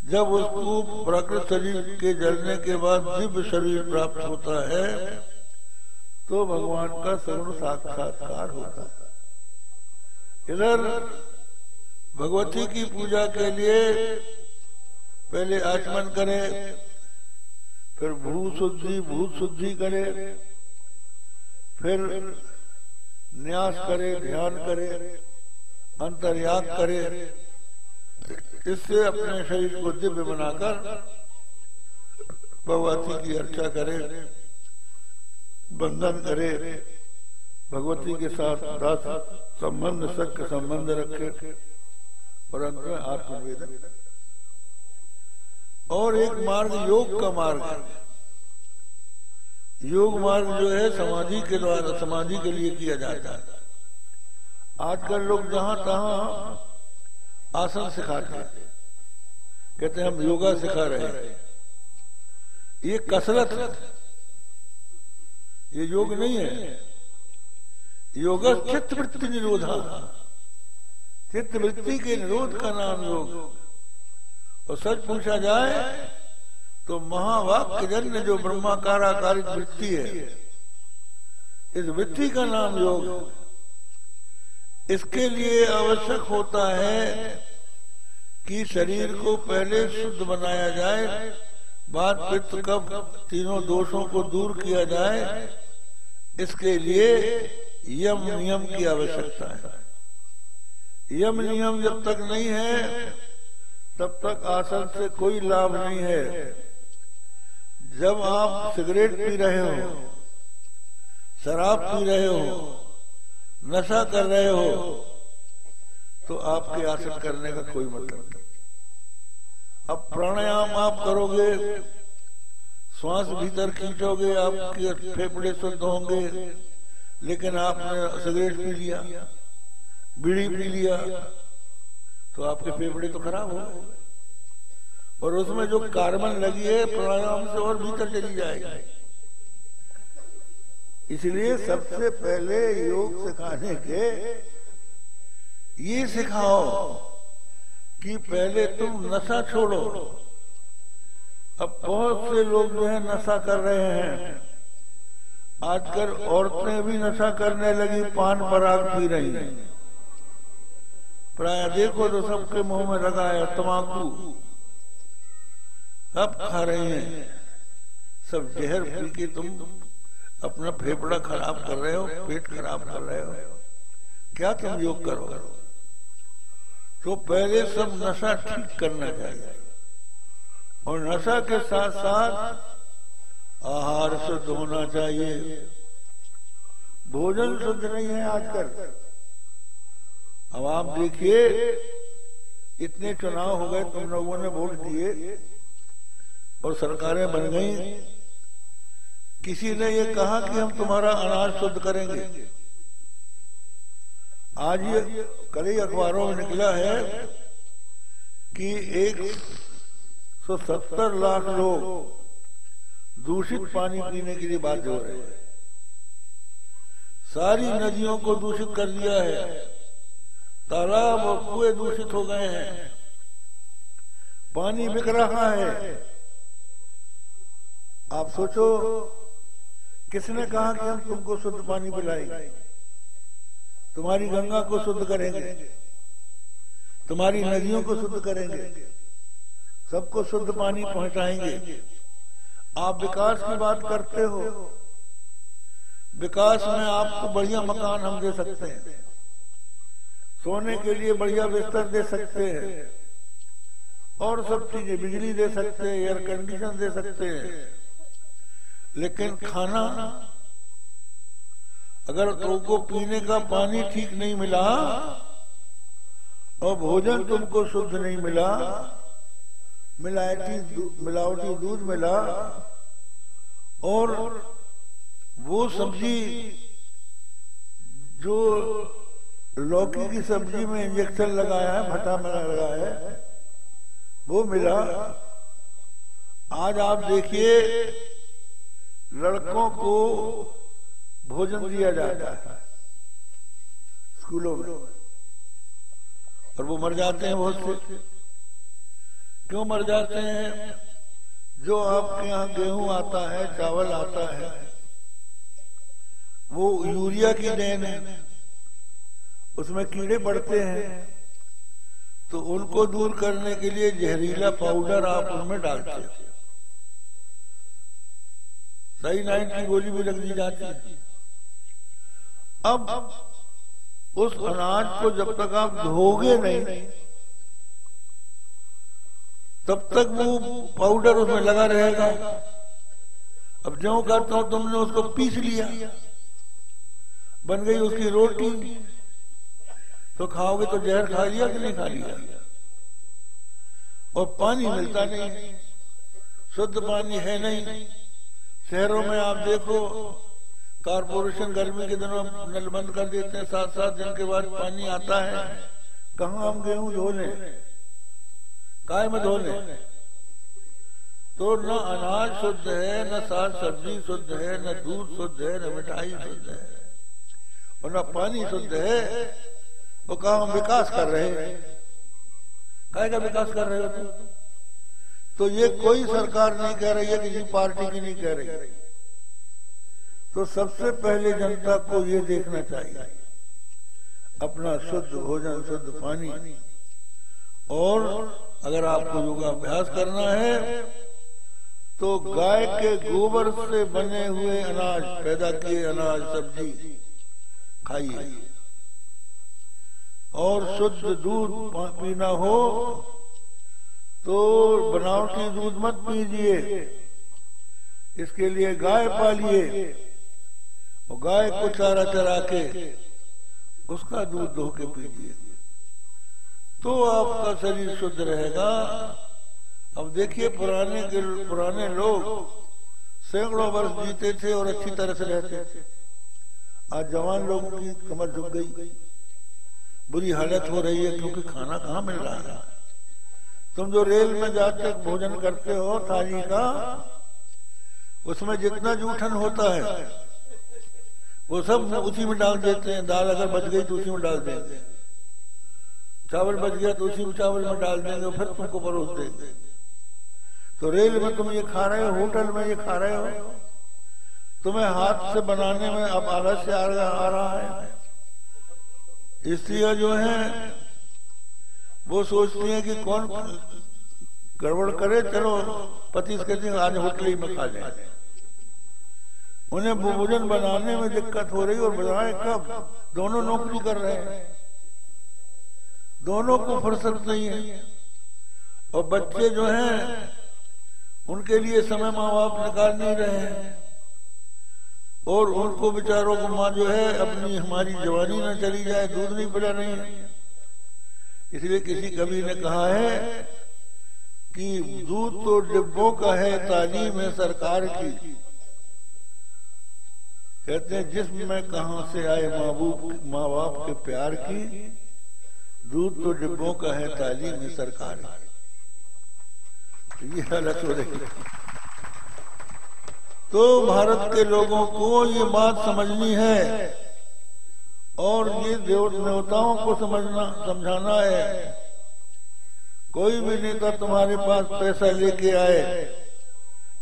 जब उसको प्राकृत शरीर के जलने के बाद दिव्य शरीर प्राप्त होता है तो भगवान का सगुण साक्षात्कार होता है। इधर भगवती की पूजा के लिए पहले आचमन करे, फिर भू शुद्धि, भूत शुद्धि करे, फिर न्यास करे, ध्यान करे, अंतर्याग करे। इससे अपने शरीर को दिव्य बनाकर भगवती की अर्चा करे बंधन करे। भगवती के साथ दास संबंध सख्य संबंध रखे, और अंत में आत्मवेदन और एक मार्ग, योग का मार्ग। योग मार्ग जो है, समाधि के द्वारा, समाधि के लिए किया जाता है। आजकल लोग जहाँ तहा आसन सिखाते हैं। कहते हैं, हम योगा सिखा रहे हैं। ये कसरत ये योग नहीं है। योग चित्त वृत्ति निरोधा। चित्त वृत्ति के निरोध का नाम योग। और सच पूछा जाए तो महावाक्य जन्य जो ब्रह्माकार आकारित वृत्ति है, इस वृत्ति का नाम योग इसके लिए आवश्यक होता है कि शरीर को पहले शुद्ध बनाया जाए, बाद पित्त कब तीनों दोषों को दूर किया जाए। इसके लिए यम नियम की आवश्यकता है। यम नियम जब तक नहीं है, तब तक आसन से कोई लाभ नहीं है। जब आप सिगरेट पी रहे हो, शराब पी रहे हो, नशा कर रहे हो तो आपके आसन करने का कोई मतलब नहीं। अब प्राणायाम आप करोगे, श्वास भीतर खींचोगे, आपके फेफड़े शुद्ध होंगे लेकिन आपने सिगरेट पी लिया, बीड़ी पी लिया तो आपके फेफड़े तो खराब हो गए। और उसमें जो कार्बन लगी है, प्राणायाम से और भीतर चली जाएगी। इसलिए सबसे पहले योग सिखाने के, ये सिखाओ कि पहले तुम नशा छोड़ो। अब बहुत से लोग जो है नशा कर रहे हैं। आजकल औरतें भी नशा करने लगी, पान पराग पी रही हैं। प्राय देखो तो सबके मुँह में लगा है तमाकू अब खा रहे हैं। सब जहर पी के तुम अपना फेफड़ा खराब कर रहे हो, पेट खराब कर रहे हो। क्या तुम योग करो? तो पहले सब नशा ठीक करना चाहिए। और नशा के साथ साथ आहार शुद्ध होना चाहिए। भोजन शुद्ध नहीं है आजकल। अब आप देखिए, इतने चुनाव हो गए, तुम लोगों ने वोट दिए और सरकारें बन गई। किसी ने ये कहा कि हम तुम्हारा अनाज शुद्ध करेंगे। आज ये ही अखबारों में निकला है कि एक सौ सत्तर लाख लोग दूषित पानी पीने के लिए बाध्य हो रहे हैं। सारी नदियों को दूषित कर दिया है। तालाब और कुएँ दूषित हो गए हैं। पानी बिक रहा है। आप सोचो, किसने कहा कि हम तुमको शुद्ध पानी पिलाएँगे? तुम्हारी गंगा को शुद्ध करेंगे। तुम्हारी नदियों को शुद्ध करेंगे। सबको शुद्ध पानी पहुंचाएँगे। आप विकास की बात करते हो। विकास में आपको बढ़िया मकान हम दे सकते हैं। सोने के लिए बढ़िया बिस्तर दे सकते हैं। और सब चीज़ें, बिजली दे सकते हैं एयर कंडीशन दे सकते हैं। लेकिन खाना, अगर तुमको पीने का पानी ठीक नहीं मिला, और भोजन तुमको शुद्ध नहीं मिला मिलावटी मिलावटी दूध मिला और वो सब्ज़ी जो लौकी की सब्ज़ी में इंजेक्शन लगाया है भट्टा में लगाया है, वो मिला। आज आप देखिए, लड़कों को भोजन दिया जाता है स्कूलों में। और वो मर जाते हैं बहुत से। क्यों मर जाते हैं? जो आपके यहाँ गेहूँ आता है, चावल आता है, वो यूरिया की देन है। उसमें कीड़े पड़ते हैं। तो उनको दूर करने के लिए जहरीला पाउडर आप उनमें डालते हैं। सही नाइन की गोली भी लग दी जाती है। अब उस अनाज को जब तक आप धोगे नहीं तब तक वो पाउडर उसमें लगा रहेगा। अब जो करता हूँ, तुमने उसको पीस लिया। बन गई उसकी रोटी। तो खाओगे तो जहर खा लिया कि नहीं खा लिया? और पानी मिलता नहीं। शुद्ध पानी है नहीं। शहरों में आप देखो, कारपोरेशन गर्मी के दिनों नल बंद कर देते हैं। सात सात दिन के बाद पानी आता है। कहा हम गेहूँ धो लें? काय में धो लें तो न अनाज शुद्ध है, न साग सब्ज़ी शुद्ध है, न दूध शुद्ध है, न मिठाई शुद्ध है, और न पानी शुद्ध है, वो कहा विकास कर रहे हैं। काय का विकास कर रहे हो तुम। तो ये कोई सरकार नहीं कह रही है किसी पार्टी की नहीं कह रही। तो सबसे पहले जनता को ये देखना चाहिए। अपना शुद्ध भोजन, शुद्ध पानी। और अगर आपको योगाभ्यास करना है तो गाय के गोबर से बने हुए अनाज, पैदा किए अनाज सब्ज़ी खाइए। और शुद्ध दूध पीना हो तो बनावटी दूध मत पीजिए। इसके लिए गाय पालिए। और गाय को चारा चरा के उसका दूध धो के पीजिए। तो आपका शरीर शुद्ध रहेगा। अब देखिए, पुराने के, पुराने लोग सैकड़ों वर्ष जीते थे और अच्छी तरह से रहते थे। आज जवान लोगों की कमर झुक गई। बुरी हालत हो रही है, क्योंकि खाना कहाँ मिल रहा है? तुम जो रेल में जाकर भोजन करते हो, थाली का, उसमें जितना जूठन होता है, वो सब उसी में डाल देते हैं। दाल अगर बच गई तो उसी में डाल देंगे। चावल बच गया तो उसी चावल में डाल देंगे फिर तुमको परोस देंगे। तो रेल में तुम ये खा रहे हो, होटल में ये खा रहे हो, तुम्हें हाथ से बनाने में अब आलस्य आ रहा है। इसलिए जो है, वो सोचती है कि कौन गड़बड़ करे, चलो, पति कहते हैं, आज होटल ही में खा लें उन्हें भोजन बनाने में दिक्कत हो रही और बनाए कब? दोनों नौकरी कर रहे हैं। दोनों को फुर्सत नहीं है। और बच्चे जो हैं, उनके लिए समय माँ बाप निकाल नहीं रहे हैं। और उनको बेचारों को माँ जो है, अपनी हमारी जवानी न चली जाए, दूध नहीं पिला नहीं इसलिए किसी कवि ने कहा है कि दूध तो डिब्बों का है, तालीम है सरकार की। कहते हैं जिसमें कहा से आए माँ बाप के प्यार की दूध तो डिब्बों का है, तालीम है, सरकार की ये हालत हो रही तो भारत के लोगों को ये बात समझनी है और ये देवताओं को समझना समझाना है। कोई भी नेता तुम्हारे पास पैसा लेके आए,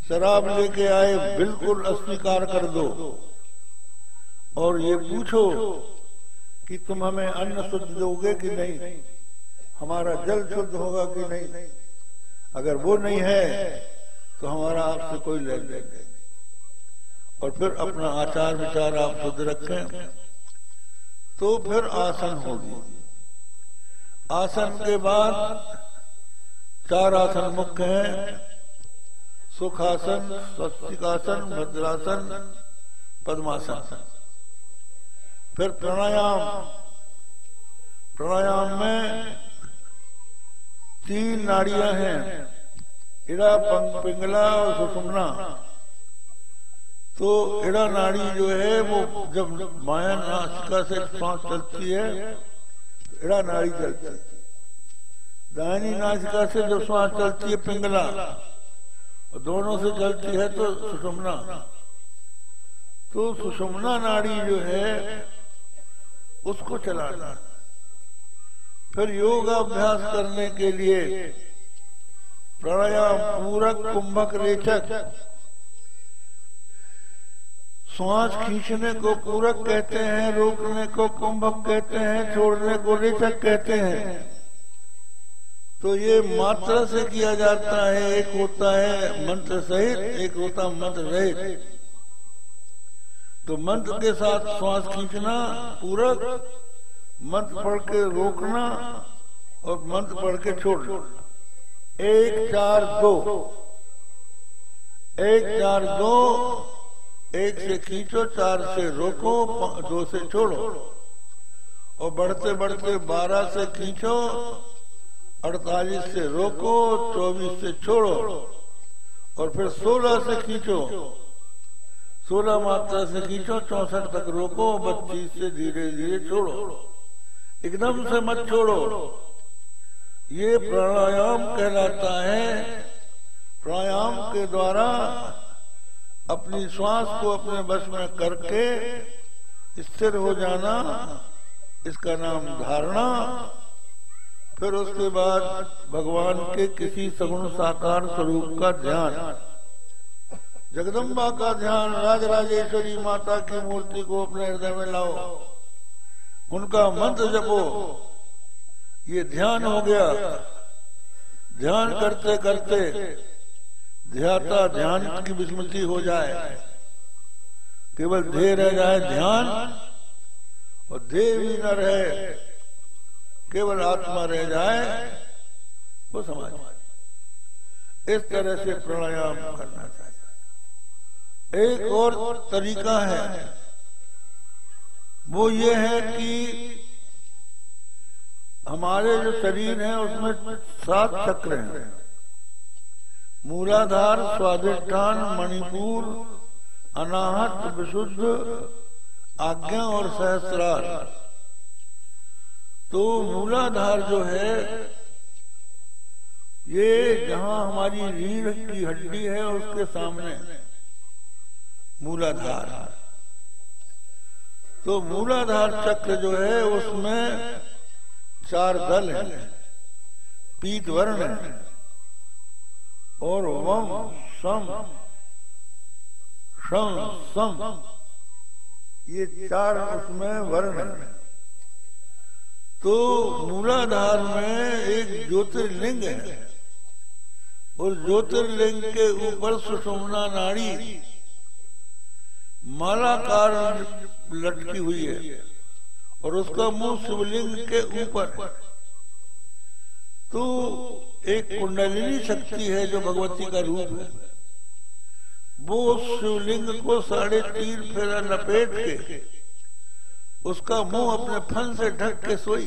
शराब लेके आए, बिल्कुल अस्वीकार कर दो। और ये पूछो कि तुम हमें अन्न शुद्ध दोगे कि नहीं? हमारा जल शुद्ध होगा कि नहीं? अगर वो नहीं है तो हमारा आपसे कोई लेन देन नहीं। और फिर अपना आचार विचार आप शुद्ध रखें तो फिर आसन होगी। आसन के बाद चार आसन मुख्य हैं। सुखासन, स्वस्तिकासन, भद्रासन, पद्मासन। फिर प्राणायाम। प्राणायाम में तीन नाड़ियाँ हैं। इड़ा पिंगला और सुषुम्ना तो इड़ा नाड़ी जो है, वो जब माया नाशिका से सांस चलती है इड़ा नाड़ी चलती है। दाहिनी नाशिका से जब सांस चलती है पिंगला, और दोनों से चलती है तो सुषुम्ना तो सुषुम्ना नाड़ी जो है उसको चलाना। फिर योगाभ्यास करने के लिए प्राणायाम पूरक कुंभक रेचक। श्वास खींचने को पूरक कहते हैं, रोकने को कुंभक कहते हैं, छोड़ने को रेचक कहते हैं। तो ये मात्रा से किया जाता है, एक होता है मंत्र सहित, एक होता मंत्र रहित। तो मंत्र के साथ श्वास खींचना, पूरक मंत्र पढ़ के रोकना और मंत्र पढ़ के छोड़ना। एक चार दो। एक चार दो, एक से खींचो, चार से रोको दो से छोड़ो। और बढ़ते बढ़ते बारह से खींचो, अड़तालीस से रोको, चौबीस से छोड़ो। और फिर सोलह से खींचो। सोलह मात्रा से खींचो चौसठ तक रोको, बत्तीस से धीरे धीरे छोड़ो। एकदम से मत छोड़ो। ये प्राणायाम कहलाता है, प्राणायाम के द्वारा अपनी श्वास को अपने बस में करके स्थिर हो जाना, इसका नाम धारणा। फिर उसके बाद भगवान के किसी सगुण साकार स्वरूप का ध्यान। जगदम्बा का ध्यान राज राजेश्वरी माता की मूर्ति को अपने हृदय में लाओ। उनका मंत्र जपो। ये ध्यान हो गया। ध्यान करते करते ध्याता ध्यान की विस्मृति हो जाए। केवल ध्येय रह जाए ध्यान और ध्येय भी न रहे, केवल आत्मा रह जाए, वो समाज। इस तरह से प्राणायाम करना चाहिए। एक और तरीका है। वो ये है कि हमारे जो शरीर है, उसमें सात चक्र हैं। मूलाधार स्वादिष्ठान मणिपुर, अनाहत, विशुद्ध, आज्ञा और सहस्रार। तो मूलाधार जो है, ये जहाँ हमारी रीढ़ की हड्डी है, उसके सामने। मूलाधार। तो मूलाधार चक्र जो है, उसमें चार दल है। पीत वर्ण है और वम, सम सम सम। ये चार उसमें वर्ण है। तो मूलाधार में एक ज्योतिर्लिंग है और ज्योतिर्लिंग के ऊपर सुषुम्ना नाड़ी मालाकार लटकी हुई है और उसका मुँह शिवलिंग के ऊपर तो एक कुंडलिनी शक्ति है जो भगवती का रूप है। वो शिवलिंग को साढ़े तीन फेरा लपेट के उसका मुँह अपने फन से ढक के सोई।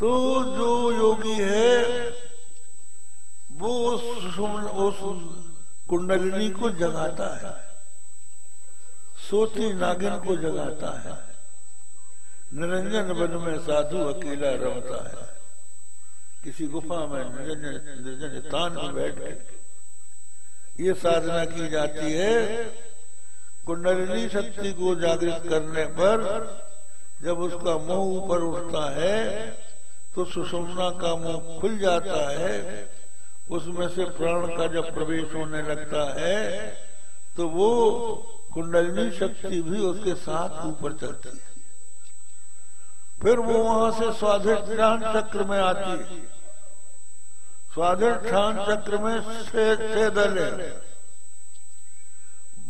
तो जो योगी है, वो उस कुंडलिनी को जगाता है। सोती नागिन को जगाता है। निरंजन वन में साधु अकेला रमता है। किसी गुफा में निरंजन निरंजन स्थान में बैठ के ये साधना की जाती है। कुंडलिनी शक्ति को जागृत करने पर जब उसका मुँह ऊपर उठता है तो सुषुम्ना का मुँह खुल जाता है। उसमें से प्राण का जब प्रवेश होने लगता है तो वो कुंडलनी शक्ति भी उसके साथ ऊपर चलती है। फिर वो वहाँ से स्वाधिष्ठान चक्र में आती है। स्वाधिष्ठान चक्र में छह दल है।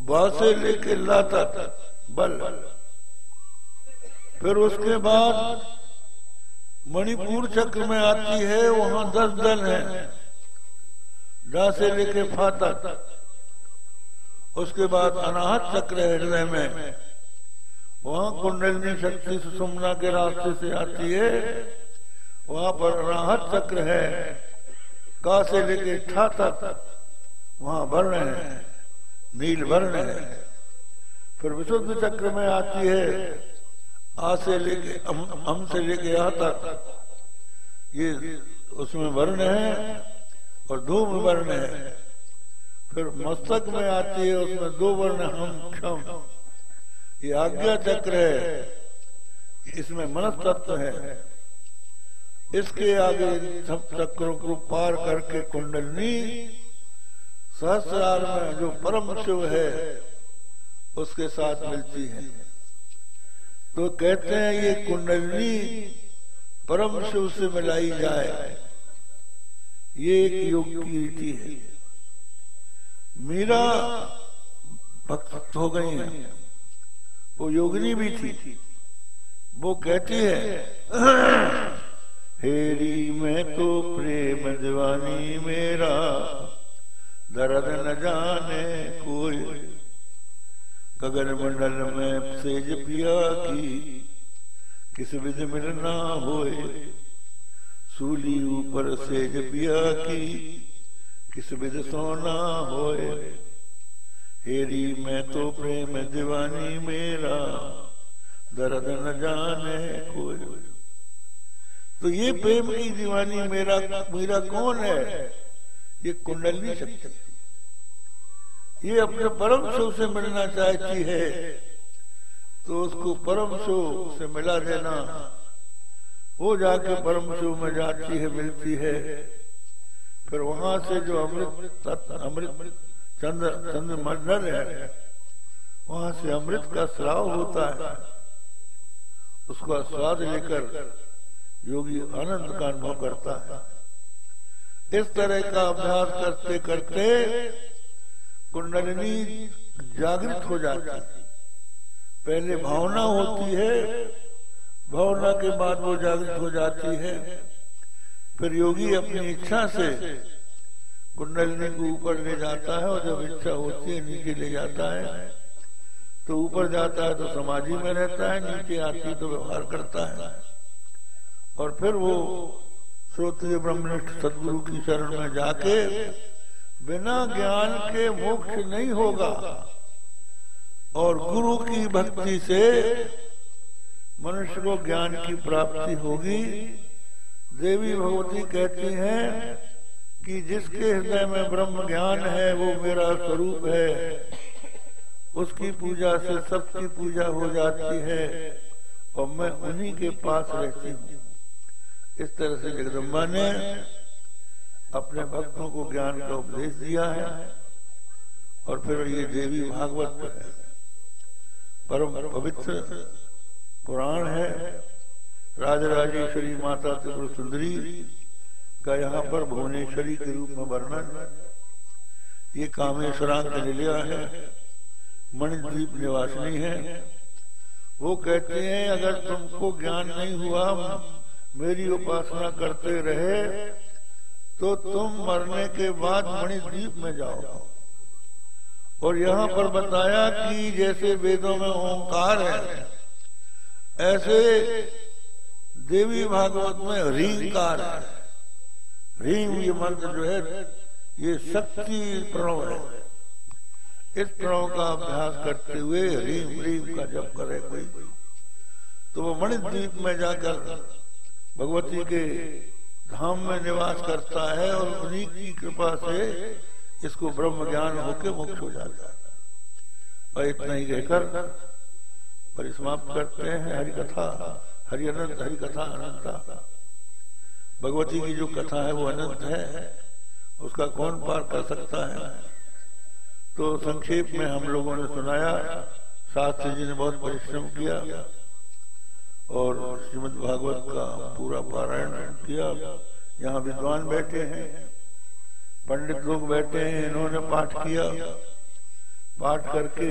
ब से लेके लाता तक बल। फिर उसके बाद मणिपुर चक्र में आती है, वहाँ दस दल है। डा से लेके फा तक उसके बाद अनाहत चक्र हृदय में। वहाँ कुंडलिनी शक्ति सुषुम्ना के रास्ते से आती है। वहाँ पर अनाहत चक्र है। का से लेके ठा तक वहाँ वर्ण है। नील वर्ण है। फिर विशुद्ध चक्र में आती है। आ से लेके अम से लेके आ तक। ये उसमें वर्ण है। और धूम वर्ण है। फिर मस्तक में आती है, उसमें दो वर्ण हम क्षम। ये आज्ञा चक्र है इसमें मनस तत्व है। इसके आगे सब चक्रों को पार करके कुंडलनी सहस्रार में जो परम शिव है, उसके साथ मिलती है। तो कहते हैं, ये कुंडलनी परम शिव से मिलाई जाए। ये एक योग की रीति है। मीरा भक्त हो गई हैं। वो योगिनी भी थी। वो कहती है, [clears throat] हेरी मैं तो प्रेम दीवानी मेरा, दर्द न जाने कोई। गगन मंडल में सेज पिया की, किस विध मिलना होए? सूली ऊपर सेज पिया की, किस विध सोना होए? हेरी, मैं तो प्रेम दीवानी मेरा, दर्द न जाने कोई तो ये प्रेम की दीवानी मेरा मेरा कौन है? ये कुंडली शक्ति। ये अपने परम शो से मिलना चाहती है तो उसको परम शो से मिला देना। वो जाके परम शिव में जाती है, मिलती है। फिर वहाँ से जो अमृत अमृत चंद्र चंद्र मंडल है, वहाँ से अमृत का श्राव होता है। उसका स्वाद लेकर योगी आनंद का अनुभव करता है। इस तरह का अभ्यास करते करते कुंडलिनी जागृत हो जाती। है पहले भावना होती है भावना के बाद वो जागृत हो जाती है। फिर योगी अपनी इच्छा से कुंडलिनी को ऊपर ले जाता है और जब इच्छा होती है, नीचे ले जाता है तो ऊपर जाता है तो समाधि में रहता है, नीचे आती तो व्यवहार करता है। और फिर वो श्रोत्रिय ब्रह्मनिष्ठ सदगुरु की शरण में जाके बिना ज्ञान के मोक्ष नहीं होगा। और गुरु की भक्ति से मनुष्य को ज्ञान की प्राप्ति होगी। देवी भगवती कहती हैं कि जिसके हृदय में ब्रह्म ज्ञान है, वो मेरा स्वरूप है। उसकी पूजा से सबकी पूजा हो जाती है और मैं उन्हीं के पास रहती हूँ। इस तरह से जगदम्बा ने अपने भक्तों को ज्ञान का उपदेश दिया है और फिर ये देवी भागवत है। परम पवित्र पुराण है। राजराजेश्वरी माता त्रिपुर सुंदरी का यहाँ पर भुवनेश्वरी के रूप में वर्णन। ये कामेश्वरांत निलिया है। मणिद्वीप निवासिनी है। वो कहते हैं, अगर तुमको ज्ञान नहीं हुआ, मेरी उपासना करते रहे तो तुम मरने के बाद मणिद्वीप में जाओ। और यहाँ पर बताया कि जैसे वेदों में ओंकार है ऐसे देवी भागवत में ह्रीकार है। ह्रीम ये मंत्र जो है, ये शक्ति प्रणव है। इस प्रणव का अभ्यास करते हुए ह्रीम ह्रीम का जप करे कोई। तो वो मणिद्वीप में जाकर भगवती के धाम में निवास करता है और उन्हीं की कृपा से इसको ब्रह्म ज्ञान होकर मुक्त हो जाता है। और इतना ही कहकर परिसमाप्त करते हैं हरि कथा हरि अनंत हरि कथा अनंता। भगवती की जो कथा है, वो अनंत है। उसका कौन पार कर सकता है? तो संक्षेप में हम लोगों ने सुनाया। शास्त्री जी ने बहुत परिश्रम किया और श्रीमद भागवत का पूरा पारायण किया। यहाँ विद्वान बैठे हैं, पंडित लोग बैठे हैं, इन्होंने पाठ किया। पाठ करके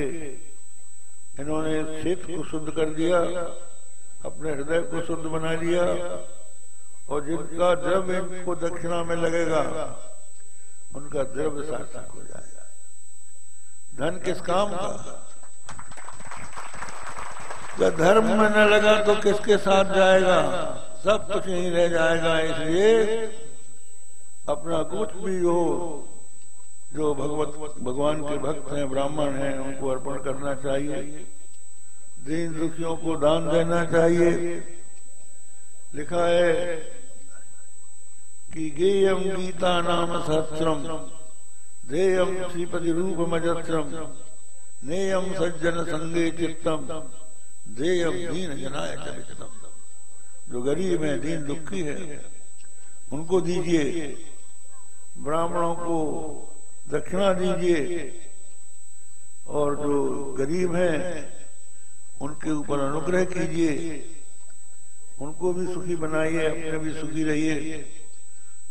इन्होंने क्षेत्र को शुद्ध कर दिया, अपने हृदय को शुद्ध बना लिया, और जिनका द्रव्य इनको दक्षिणा में लगेगा, उनका द्रव्य सार्थक हो जाएगा। धन किस काम का? जब धर्म में न लगा तो किसके साथ जाएगा? सब कुछ यहीं रह जाएगा, इसलिए अपना कुछ भी हो जो भगवत भगवान के भक्त हैं, ब्राह्मण हैं, उनको अर्पण करना चाहिए। दीन दुखियों को दान देना चाहिए। लिखा है कि गेयम गीता नाम सहस्रम देयम श्रीपति रूप मजस्रम नेयम सज्जन संगे चित्तम देयम दीन जनाय चरितम। जो गरीब है, दीन दुखी है, उनको दीजिए। ब्राह्मणों को दक्षिणा दीजिए। और जो गरीब हैं, उनके ऊपर अनुग्रह कीजिए। उनको भी सुखी बनाइए, अपने भी सुखी रहिए।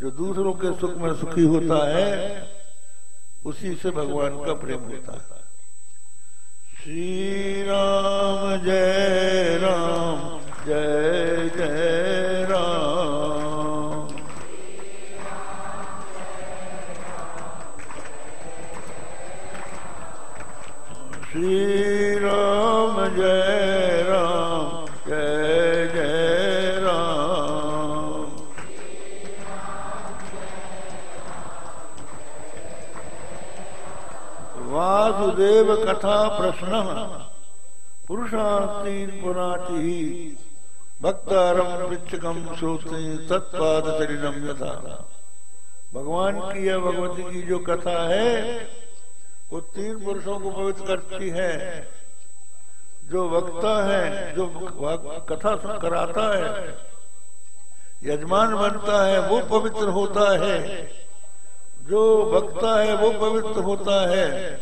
जो दूसरों के सुख में सुखी होता है, उसी से भगवान का प्रेम होता है। श्री राम, जय राम, जय जय। राम, जय राम, जय जय राम। वासुदेव कथा प्रश्न, पुरुषार्थीन पुराटी भक्तारम वृक्षकम श्रोते तत्पाद शरीरम यथा। भगवान की या भगवती की जो कथा है वो तीन पुरुषों को पवित्र करती है। जो वक्ता है, जो कथा कराता है, यजमान बनता है, वो पवित्र होता है। जो वक्ता है, वो पवित्र होता है।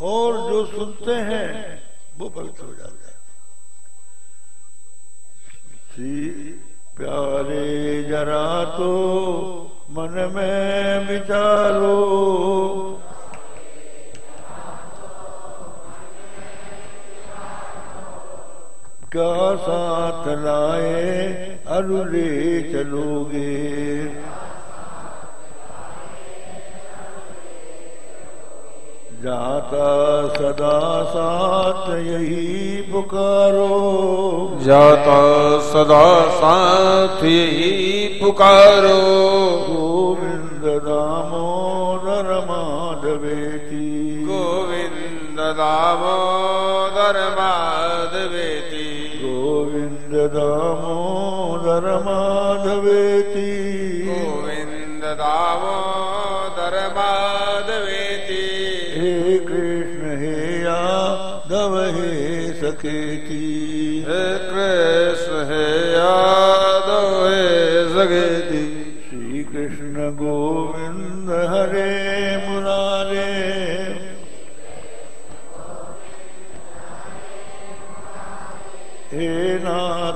और जो सुनते हैं, वो पवित्र हो जाते हैं। प्यारे जरा तो मन में विचारो क्या साथ लाए अरुले चलोगे। जाता सदा साथ यही पुकारो। जाता सदा साथ यही पुकारो। गोविंद दामोदर माधवेती गोविंद दामोदर गोविंद दामोदर माधवेती गोविंद दामोदर माधवेती हे कृष्ण हे यादव हे सखेती। हे कृष्ण हे यादव हे श्री कृष्ण गोविंद हरे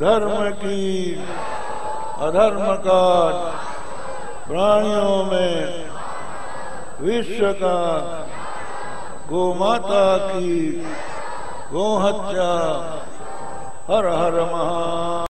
धर्म की अधर्म का प्राणियों में विश्व का गोमाता की गोहत्या हर हर महा